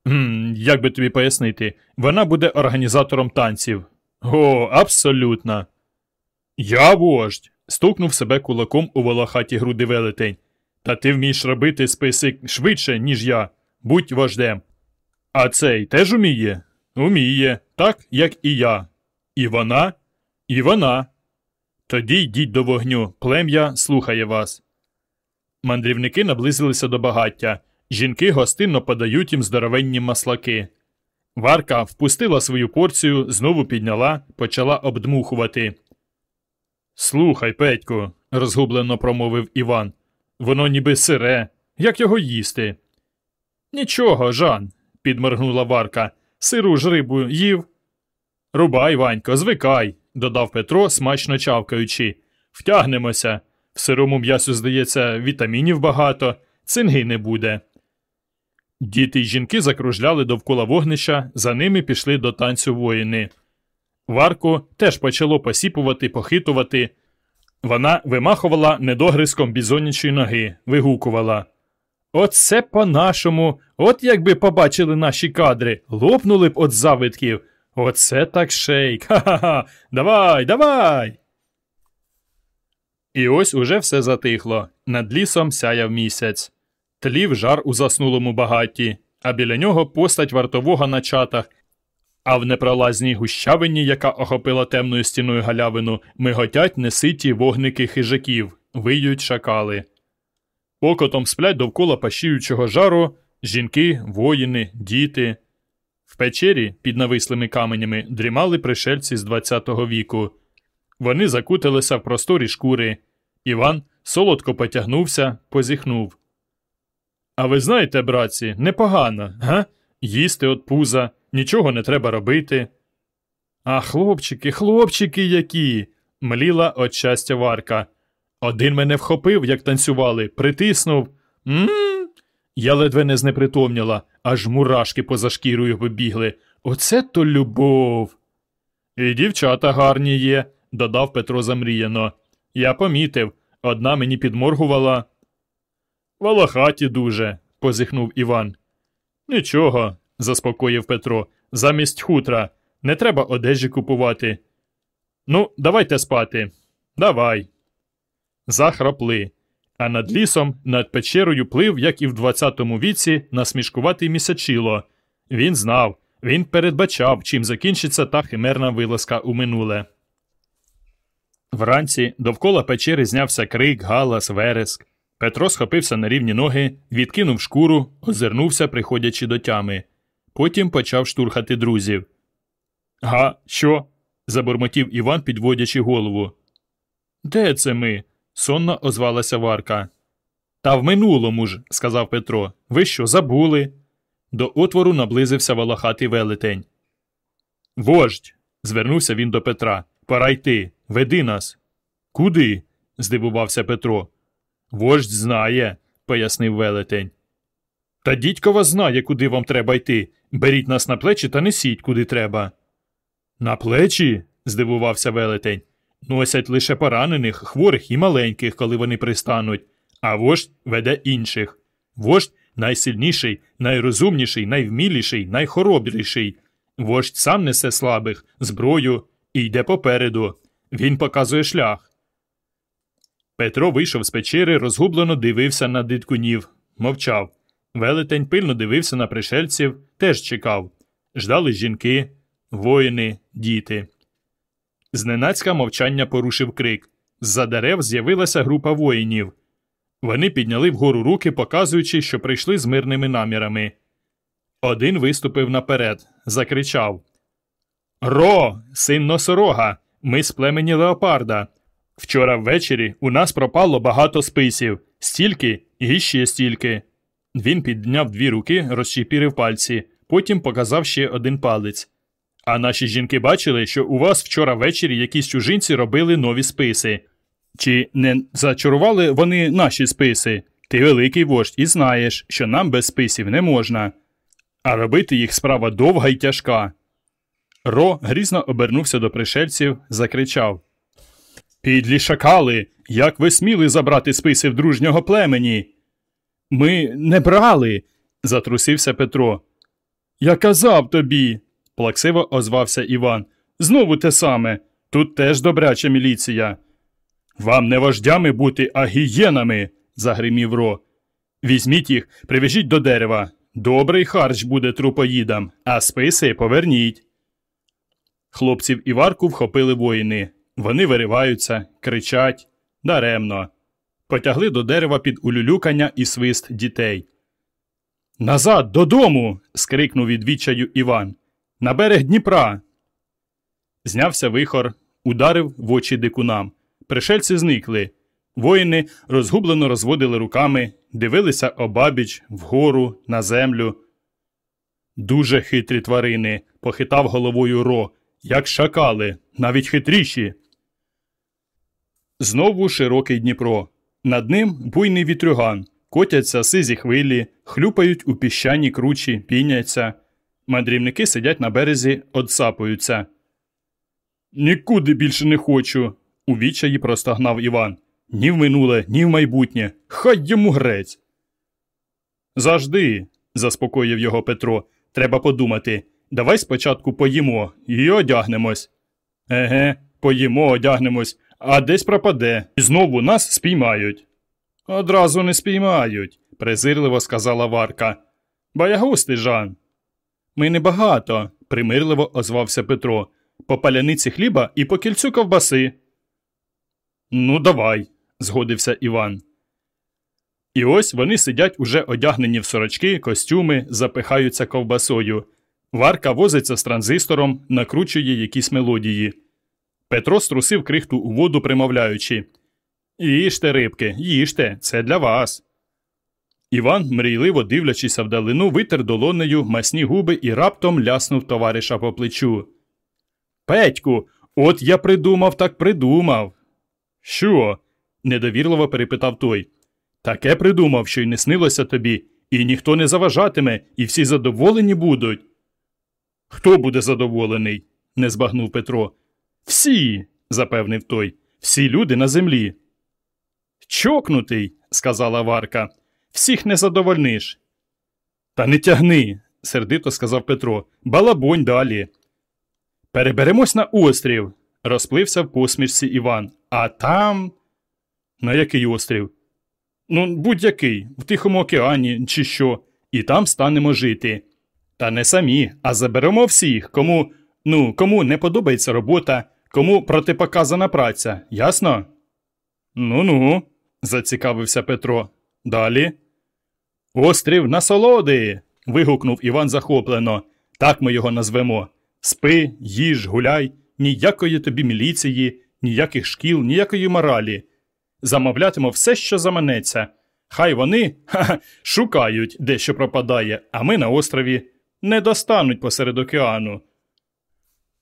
Гм, Як би тобі пояснити, вона буде організатором танців. О, абсолютно. Я вождь. стукнув себе кулаком у волохаті груди велетень. Та ти вмієш робити списи швидше, ніж я. Будь вождем. А цей теж уміє? Уміє, так, як і я. І вона, і вона. Тоді йдіть до вогню, плем'я слухає вас. Мандрівники наблизилися до багаття. Жінки гостинно подають їм здоровенні маслаки. Варка впустила свою порцію, знову підняла, почала обдмухувати. Слухай, Петько, розгублено промовив Іван. Воно ніби сире. Як його їсти? Нічого, Жан, підморгнула Варка. Сиру ж рибу їв. Рубай, Ванько, звикай, додав Петро, смачно чавкаючи. Втягнемося. В сирому м'ясу, здається, вітамінів багато, цинги не буде. Діти й жінки закружляли довкола вогнища, за ними пішли до танцю воїни. Варку теж почало посіпувати, похитувати. Вона вимахувала недогризком бізонячої ноги, вигукувала. Оце по-нашому, от якби побачили наші кадри, лопнули б от завитків. Оце так шейк. Ха-ха-ха. Давай, давай. І ось уже все затихло. Над лісом сяяв місяць. Тлів жар у заснулому багатті, а біля нього постать вартового на чатах. А в непролазній гущавині, яка охопила темною стіною галявину, миготять неситі вогники хижаків, виють шакали. Покотом сплять довкола пашіючого жару жінки, воїни, діти. В печері під навислими каменями дрімали пришельці з ХХ віку. Вони закутилися в просторі шкури. Іван солодко потягнувся, позіхнув. А ви знаєте, братці, непогано, га? Їсти от пуза, нічого не треба робити. А хлопчики, хлопчики які. мліла от щастя Варка. Один мене вхопив, як танцювали, притиснув. Я ледве не знепритомніла, аж мурашки поза шкірою побігли. Оце то любов. І дівчата гарні є, додав Петро замріяно. Я помітив, одна мені підморгувала. Волохаті дуже, позихнув Іван. Нічого, заспокоїв Петро. Замість хутра. Не треба одежі купувати. Ну, давайте спати. Давай. Захрапли. А над лісом, над печерою плив, як і в 20-му віці, насмішкуватий місячило. Він знав, він передбачав, чим закінчиться та химерна вилазка у минуле. Вранці довкола печери знявся крик, галас, вереск. Петро схопився на рівні ноги, відкинув шкуру, озирнувся, приходячи до тями. Потім почав штурхати друзів. Га, що? забурмотів Іван, підводячи голову. Де це ми? Сонно озвалася Варка. Та в минулому ж, сказав Петро. Ви що, забули? До отвору наблизився волохатий велетень. Вождь. звернувся він до Петра. Пора йти. Веди нас. Куди? здивувався Петро. Вождь знає, пояснив велетень. Та дідько вас знає, куди вам треба йти. Беріть нас на плечі та несіть, куди треба. На плечі? здивувався велетень. Носять лише поранених, хворих і маленьких, коли вони пристануть, а вождь веде інших. Вождь найсильніший, найрозумніший, найвміліший, найхоробріший. Вождь сам несе слабих, зброю і йде попереду. Він показує шлях. Петро вийшов з печери, розгублено дивився на диткунів, мовчав. Велетень пильно дивився на пришельців, теж чекав. Ждали жінки, воїни, діти. Зненацька мовчання порушив крик. З-за дерев з'явилася група воїнів. Вони підняли вгору руки, показуючи, що прийшли з мирними намірами. Один виступив наперед, закричав Ро, син носорога, ми з племені леопарда. Вчора ввечері у нас пропало багато списів, стільки і ще стільки. Він підняв дві руки, розчіпірив пальці, потім показав ще один палець. А наші жінки бачили, що у вас вчора ввечері якісь чужинці робили нові списи. Чи не зачарували вони наші списи? Ти великий вождь і знаєш, що нам без списів не можна. А робити їх справа довга й тяжка. Ро грізно обернувся до пришельців, закричав Підлі шакали, як ви сміли забрати списи в дружнього племені? Ми не брали, затрусився Петро. Я казав тобі, плаксиво озвався Іван. Знову те саме. Тут теж добряча міліція. Вам не вождями бути, а гієнами, загримів Ро. Візьміть їх, привяжіть до дерева. Добрий харч буде трупоїдам, а списи поверніть. Хлопців і варку вхопили воїни. Вони вириваються, кричать даремно. Потягли до дерева під улюлюкання і свист дітей. Назад, додому. скрикнув від відчаю Іван. На берег Дніпра. Знявся вихор, ударив в очі дикунам. Пришельці зникли. Воїни розгублено розводили руками, дивилися обабіч, вгору, на землю. Дуже хитрі тварини, похитав головою Ро, як шакали, навіть хитріші. Знову широкий Дніпро. Над ним буйний вітрюган, котяться сизі хвилі, хлюпають у піщані кручі, піняться. Мандрівники сидять на березі, одсапуються. Нікуди більше не хочу, у відчаї простогнав Іван. Ні в минуле, ні в майбутнє. Хай йому грець. Завжди, заспокоїв його Петро. Треба подумати. Давай спочатку поїмо і одягнемось. Еге, поїмо, одягнемось, а десь пропаде, і знову нас спіймають. Одразу не спіймають, презирливо сказала Варка. Баягусти, Жан. Ми небагато, примирливо озвався Петро. По паляниці хліба і по кільцю ковбаси. Ну, давай, згодився Іван. І ось вони сидять уже одягнені в сорочки, костюми, запихаються ковбасою. Варка возиться з транзистором, накручує якісь мелодії. Петро струсив крихту у воду, примовляючи Їжте, рибки, їжте, це для вас. Іван, мрійливо дивлячися вдалину, витер долонею масні губи і раптом ляснув товариша по плечу. Петьку, от я придумав, так придумав. Що? недовірливо перепитав той. Таке придумав, що й не снилося тобі, і ніхто не заважатиме, і всі задоволені будуть. Хто буде задоволений? не збагнув Петро. Всі, запевнив той, всі люди на землі. Чокнутий, сказала Варка, всіх не задовольниш. Та не тягни, сердито сказав Петро. Балабонь далі. Переберемось на острів, розплився в посмішці Іван. А там. На який острів? Ну, будь-який, в Тихому океані, чи що, і там станемо жити. Та не самі, а заберемо всіх, кому ну, кому не подобається робота, кому протипоказана праця, ясно? Ну ну, зацікавився Петро. Далі. Острів насолоди. вигукнув Іван захоплено. Так ми його назвемо. Спи, їж, гуляй, ніякої тобі міліції, ніяких шкіл, ніякої моралі. Замовлятимо все, що заманеться. Хай вони ха, шукають, де що пропадає, а ми на острові не достануть посеред океану.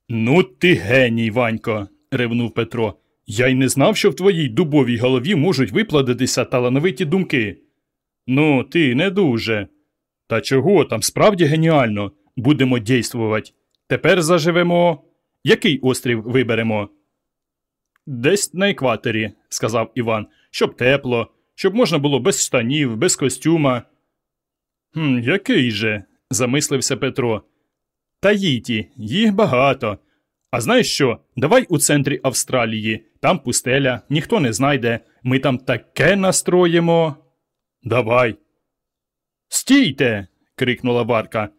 Ну, ти геній, Ванько, ревнув Петро. Я й не знав, що в твоїй дубовій голові можуть виплодитися талановиті думки. Ну, ти не дуже. Та чого там справді геніально? Будемо дійствувати. Тепер заживемо. Який острів виберемо? Десь на екваторі, сказав Іван, щоб тепло, щоб можна було без штанів, без костюма. «Хм, Який же? замислився Петро. Таїті, їх багато. А знаєш що? Давай у центрі Австралії, там пустеля, ніхто не знайде. Ми там таке настроїмо. Давай. Стійте. крикнула Варка.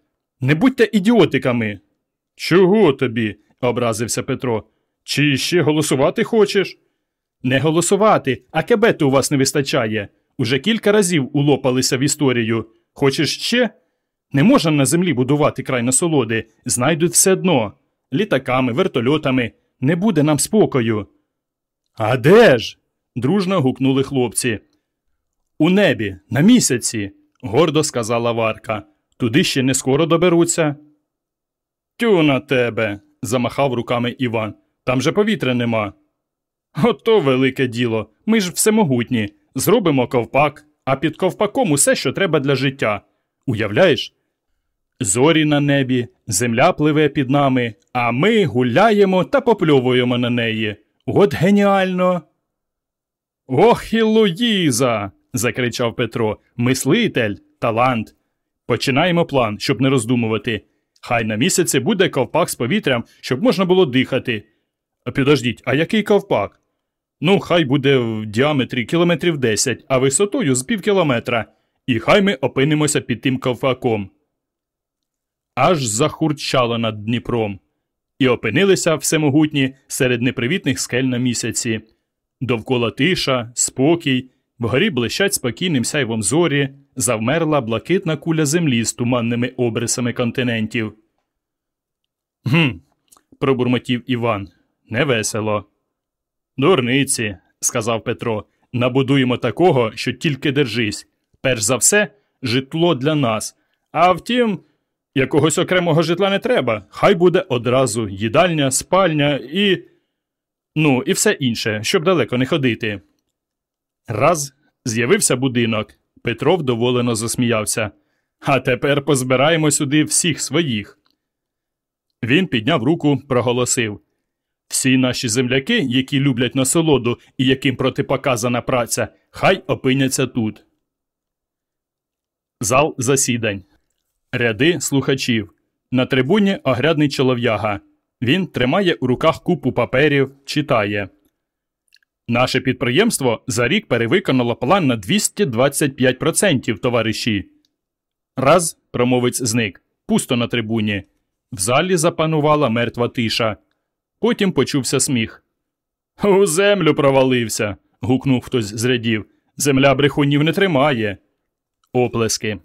Не будьте ідіотиками. Чого тобі? образився Петро. Чи ще голосувати хочеш? Не голосувати, а кебету у вас не вистачає. Уже кілька разів улопалися в історію. Хочеш ще? Не можна на землі будувати край насолоди, знайдуть все дно. Літаками, вертольотами. Не буде нам спокою. А де ж? дружно гукнули хлопці. У небі, на місяці, гордо сказала Варка. Туди ще не скоро доберуться. Тю на тебе, замахав руками Іван. Там же повітря нема. Ото велике діло. Ми ж всемогутні. Зробимо ковпак, а під ковпаком усе, що треба для життя. Уявляєш? Зорі на небі, земля пливе під нами, а ми гуляємо та попльовуємо на неї. От геніально. Ох і Луїза. Закричав Петро. Мислитель, талант. Починаємо план, щоб не роздумувати. Хай на місяці буде ковпак з повітрям, щоб можна було дихати. Підождіть, а який ковпак? Ну, хай буде в діаметрі кілометрів 10, а висотою з пів кілометра. І хай ми опинимося під тим ковпаком. Аж захурчало над Дніпром. І опинилися всемогутні серед непривітних скель на місяці. Довкола тиша, спокій, вгорі блищать спокійним сяйвом зорі, завмерла блакитна куля землі з туманними обрисами континентів. Гм, пробурмотів Іван. Невесело. Дурниці, сказав Петро, набудуємо такого, що тільки держись. Перш за все, житло для нас. А втім, якогось окремого житла не треба. Хай буде одразу їдальня, спальня і. Ну, і все інше, щоб далеко не ходити. Раз з'явився будинок. Петро вдоволено засміявся. А тепер позбираємо сюди всіх своїх. Він підняв руку, проголосив всі наші земляки, які люблять насолоду і яким протипоказана праця, хай опиняться тут. Зал засідань. Ряди слухачів. На трибуні огрядний чолов'яга. Він тримає у руках купу паперів, читає. Наше підприємство за рік перевиконало план на 225%, товариші. Раз промовець зник. Пусто на трибуні. В залі запанувала мертва тиша. Потім почувся сміх. У землю провалився. гукнув хтось з рядів. Земля брехунів не тримає. Оплески.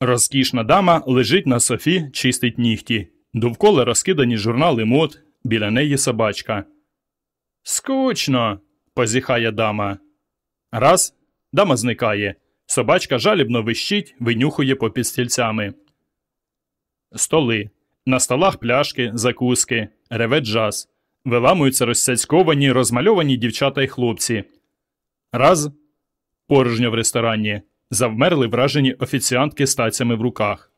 Розкішна дама лежить на софі, чистить нігті. Довкола розкидані журнали мод, біля неї собачка. Скучно. позіхає дама. Раз дама зникає. Собачка жалібно вищить, винюхує попід стільцями. Столи. На столах пляшки, закуски, реве джаз. Виламуються розсяцьковані, розмальовані дівчата й хлопці. Раз порожньо в ресторані. Завмерли вражені офіціантки з тацями в руках.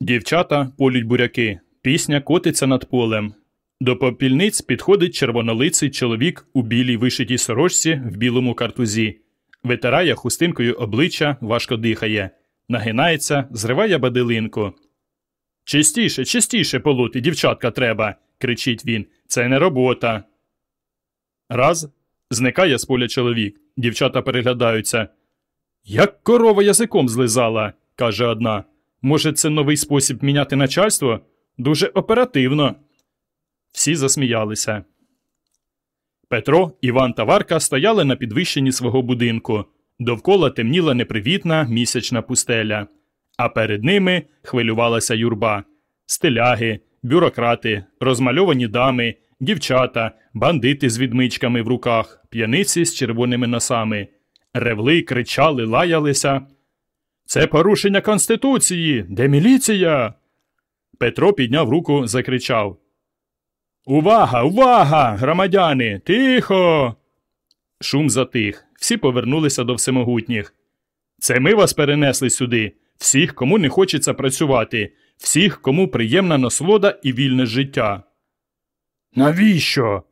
Дівчата полють буряки. Пісня котиться над полем. До попільниць підходить червонолиций чоловік у білій вишитій сорочці в білому картузі. Витирає хустинкою обличчя, важко дихає, нагинається, зриває бадилинку. Чистіше, чистіше полоти, дівчатка, треба, кричить він. Це не робота. Раз зникає з поля чоловік. Дівчата переглядаються. Як корова язиком злизала, каже одна. Може, це новий спосіб міняти начальство? Дуже оперативно. Всі засміялися. Петро, Іван та Варка стояли на підвищенні свого будинку. Довкола темніла непривітна місячна пустеля а перед ними хвилювалася юрба стиляги, бюрократи, розмальовані дами, дівчата, бандити з відмичками в руках, п'яниці з червоними носами. Ревли, кричали, лаялися. Це порушення Конституції. Де міліція? Петро підняв руку, закричав. Увага, увага, громадяни! Тихо. Шум затих. Всі повернулися до всемогутніх. Це ми вас перенесли сюди всіх, кому не хочеться працювати, всіх, кому приємна насолода і вільне життя. Навіщо?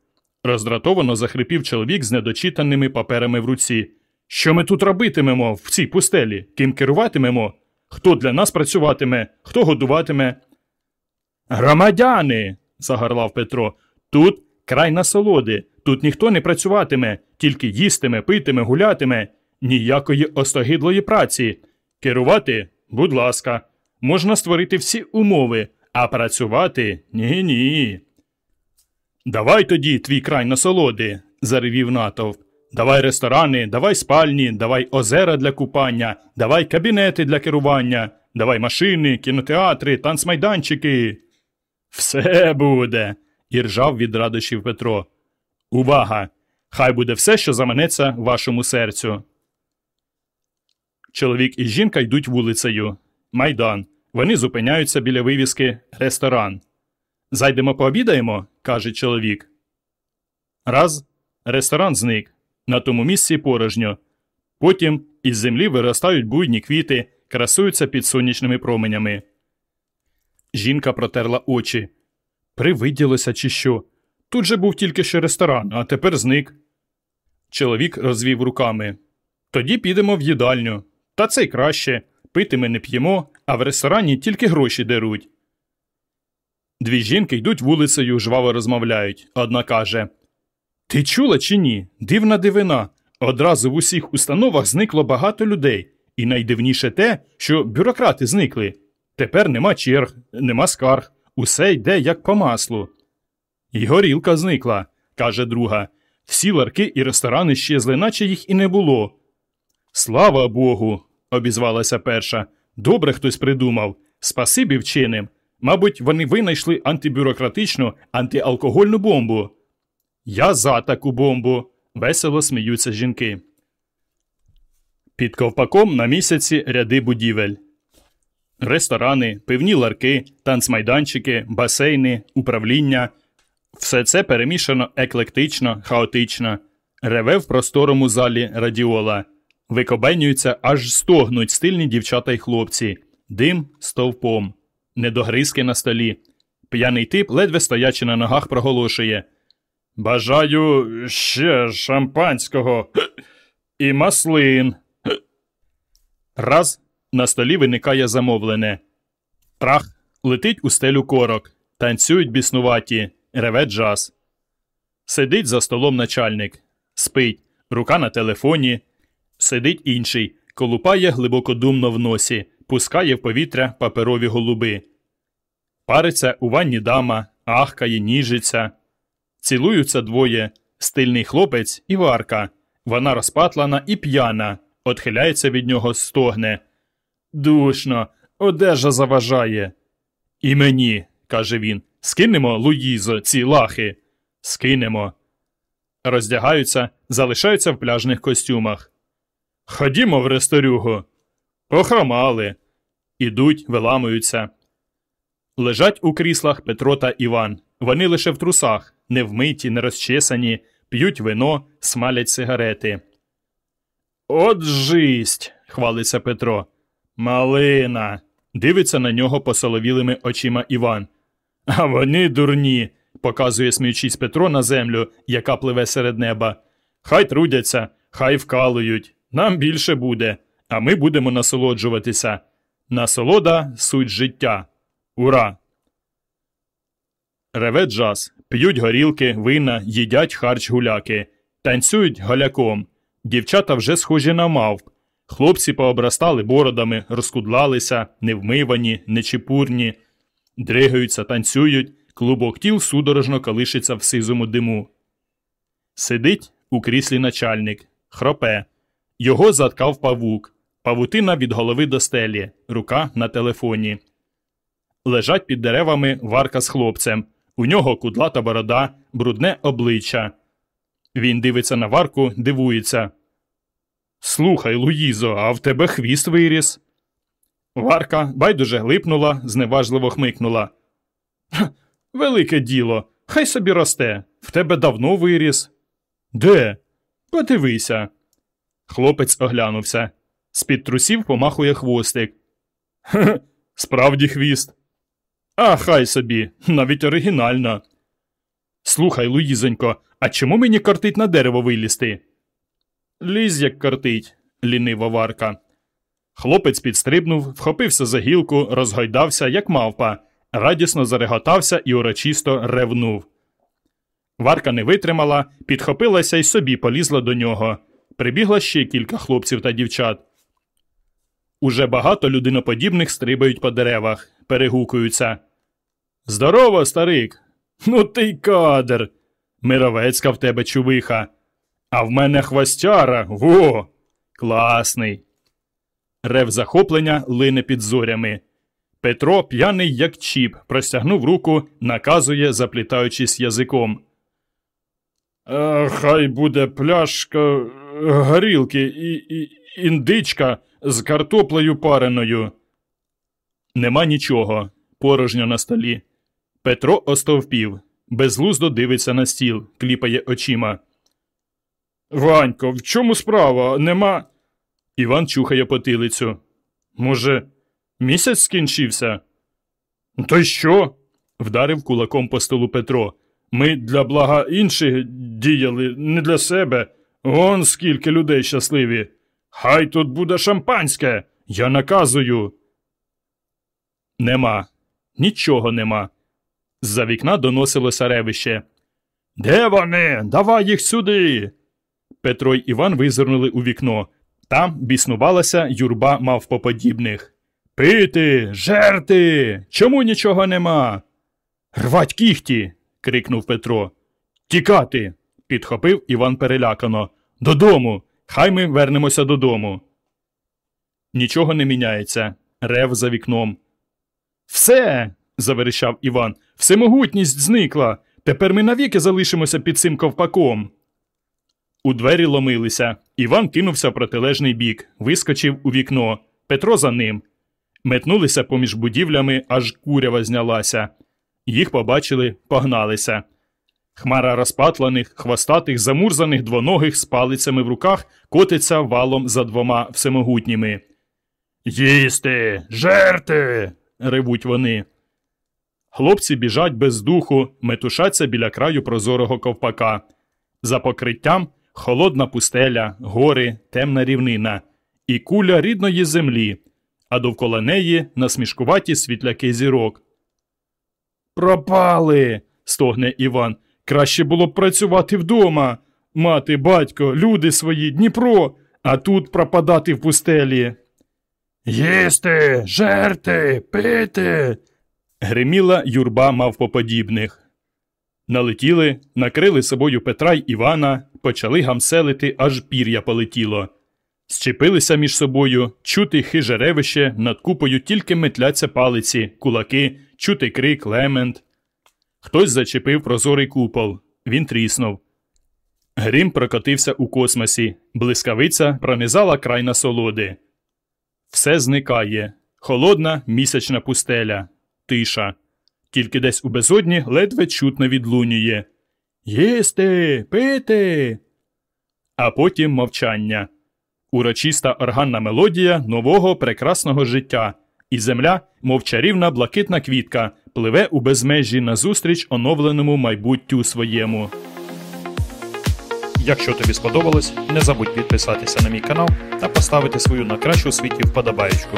роздратовано захрипів чоловік з недочитаними паперами в руці. Що ми тут робитимемо в цій пустелі? Ким керуватимемо? Хто для нас працюватиме, хто годуватиме? Громадяни. Загорлав Петро. Тут край насолоди. Тут ніхто не працюватиме, тільки їстиме, питиме, гулятиме, ніякої остогидлої праці. Керувати Будь ласка, можна створити всі умови, а працювати ні ні. Давай тоді твій край насолоди, заревів натовп. Давай ресторани, давай спальні, давай озера для купання, давай кабінети для керування, давай машини, кінотеатри, танцмайданчики. Все буде, і ржав від радощів Петро. Увага! Хай буде все, що заманеться вашому серцю. Чоловік і жінка йдуть вулицею. Майдан. Вони зупиняються біля вивіски ресторан. Зайдемо пообідаємо, каже чоловік. Раз ресторан зник. На тому місці порожньо. Потім із землі виростають буйні квіти, красуються під сонячними променями. Жінка протерла очі. Привиділося, чи що. Тут же був тільки що ресторан, а тепер зник. Чоловік розвів руками. Тоді підемо в їдальню. Та це й краще. Пити ми не п'ємо, а в ресторані тільки гроші деруть. Дві жінки йдуть вулицею, жваво розмовляють. Одна каже Ти чула чи ні? Дивна дивина. Одразу в усіх установах зникло багато людей. І найдивніше те, що бюрократи зникли. Тепер нема черг, нема скарг, усе йде як по маслу. І горілка зникла, каже друга. Всі ларки і ресторани щезли, наче їх і не було. Слава Богу, обізвалася перша. Добре хтось придумав. Спасибі вченим. Мабуть, вони винайшли антибюрократичну антиалкогольну бомбу. Я за таку бомбу. весело сміються жінки. Під ковпаком на місяці ряди будівель. Ресторани, пивні ларки, танцмайданчики, басейни, управління. Все це перемішано еклектично, хаотично, реве в просторому залі радіола. Викобенюються, аж стогнуть стильні дівчата й хлопці, дим стовпом, недогризки на столі. П'яний тип, ледве стоячи на ногах, проголошує Бажаю ще шампанського і маслин. Раз на столі виникає замовлене. Трах летить у стелю корок, танцюють біснуваті, реве джаз. Сидить за столом начальник, спить, рука на телефоні. Сидить інший, колупає глибокодумно в носі, пускає в повітря паперові голуби. Париться у ванні дама, ахкає, ніжиться. Цілуються двоє стильний хлопець і варка. Вона розпатлана і п'яна, отхиляється від нього, стогне. Душно, одежа заважає. І мені, каже він, скинемо, Луїзо, ці лахи. Скинемо. Роздягаються, залишаються в пляжних костюмах. Ходімо в ресторюгу. Похромали. Ідуть, виламуються. Лежать у кріслах Петро та Іван. Вони лише в трусах, не вмиті, не розчесані, п'ють вино, смалять сигарети. От жисть, хвалиться Петро. Малина. Дивиться на нього посоловілими очима Іван. А вони дурні, показує сміючись Петро на землю, яка пливе серед неба. Хай трудяться, хай вкалують. Нам більше буде, а ми будемо насолоджуватися. Насолода суть життя. Ура! Реве джаз, п'ють горілки, вина, їдять харч гуляки, танцюють голяком. Дівчата вже схожі на мавп. Хлопці пообрастали бородами, розкудлалися, невмивані, нечепурні, дригаються, танцюють, клубок тіл судорожно колишиться в сизому диму. Сидить у кріслі начальник, хропе. Його заткав павук, павутина від голови до стелі, рука на телефоні. Лежать під деревами варка з хлопцем. У нього кудлата борода, брудне обличчя. Він дивиться на варку, дивується. Слухай, Луїзо, а в тебе хвіст виріс. Варка байдуже глипнула, зневажливо хмикнула. Велике діло, хай собі росте. В тебе давно виріс. Де? Подивися. Хлопець оглянувся. З-під трусів помахує хвостик. Справді хвіст. А хай собі, навіть оригінально. Слухай, Луїзонько, а чому мені кортить на дерево вилізти? Лізь, як кортить, лінива варка. Хлопець підстрибнув, вхопився за гілку, розгойдався, як мавпа, радісно зареготався і урочисто ревнув. Варка не витримала, підхопилася і собі полізла до нього. Прибігла ще кілька хлопців та дівчат. Уже багато людиноподібних стрибають по деревах, перегукуються. Здорово, старик! Ну ти й кадр. Мировецька в тебе чувиха. А в мене хвостяра. Во! Класний. Рев захоплення лине під зорями. Петро, п'яний, як чіп, простягнув руку, наказує, заплітаючись язиком. «Е, хай буде пляшка горілки і, і індичка з картоплею пареною. Нема нічого. Порожньо на столі. Петро остовпів, безглуздо дивиться на стіл, кліпає очима. Ванько, в чому справа? Нема. Іван чухає потилицю. Може, місяць скінчився? То й що? вдарив кулаком по столу Петро. Ми для блага інших діяли, не для себе. Он скільки людей щасливі. Хай тут буде шампанське. Я наказую. Нема. Нічого нема. З-за вікна доносилося ревище. Де вони? Давай їх сюди. Петро й Іван визирнули у вікно. Там біснувалася юрба мавпоподібних. Пити, жерти. Чому нічого нема? Рвать кіхті. крикнув Петро. Тікати. підхопив Іван перелякано. Додому. Хай ми вернемося додому. Нічого не міняється. Рев за вікном. Все. заверещав Іван. Всемогутність зникла. Тепер ми навіки залишимося під цим ковпаком. У двері ломилися. Іван кинувся в протилежний бік, вискочив у вікно. Петро за ним. Метнулися поміж будівлями, аж курява знялася. Їх побачили, погналися. Хмара розпатланих, хвостатих, замурзаних двоногих з палицями в руках котиться валом за двома всемогутніми. Їсти, жерти. ревуть вони. Хлопці біжать без духу, метушаться біля краю прозорого ковпака. За покриттям холодна пустеля, гори, темна рівнина і куля рідної землі, а довкола неї насмішкуваті світляки зірок. Пропали. стогне Іван. Краще було б працювати вдома. Мати, батько, люди свої, Дніпро, а тут пропадати в пустелі. Їсти, жерти, пити. Гриміла юрба мавпоподібних. Налетіли, накрили собою Петра й Івана, почали гамселити, аж пір'я полетіло. Щепилися між собою, чути хиже ревище, над купою тільки метляться палиці, кулаки, чути крик, лемент. Хтось зачепив прозорий купол. Він тріснув. Грім прокотився у космосі, блискавиця пронизала край насолоди. Все зникає. Холодна місячна пустеля, тиша. Тільки десь у безодні ледве чутно відлунює. Їсти, пити. А потім мовчання. Урочиста органна мелодія нового прекрасного життя, і земля, мов чарівна блакитна квітка, пливе у безмежі назустріч оновленому майбуттю своєму. Якщо тобі сподобалось, не забудь підписатися на мій канал та поставити свою на кращу світі вподобаєчку.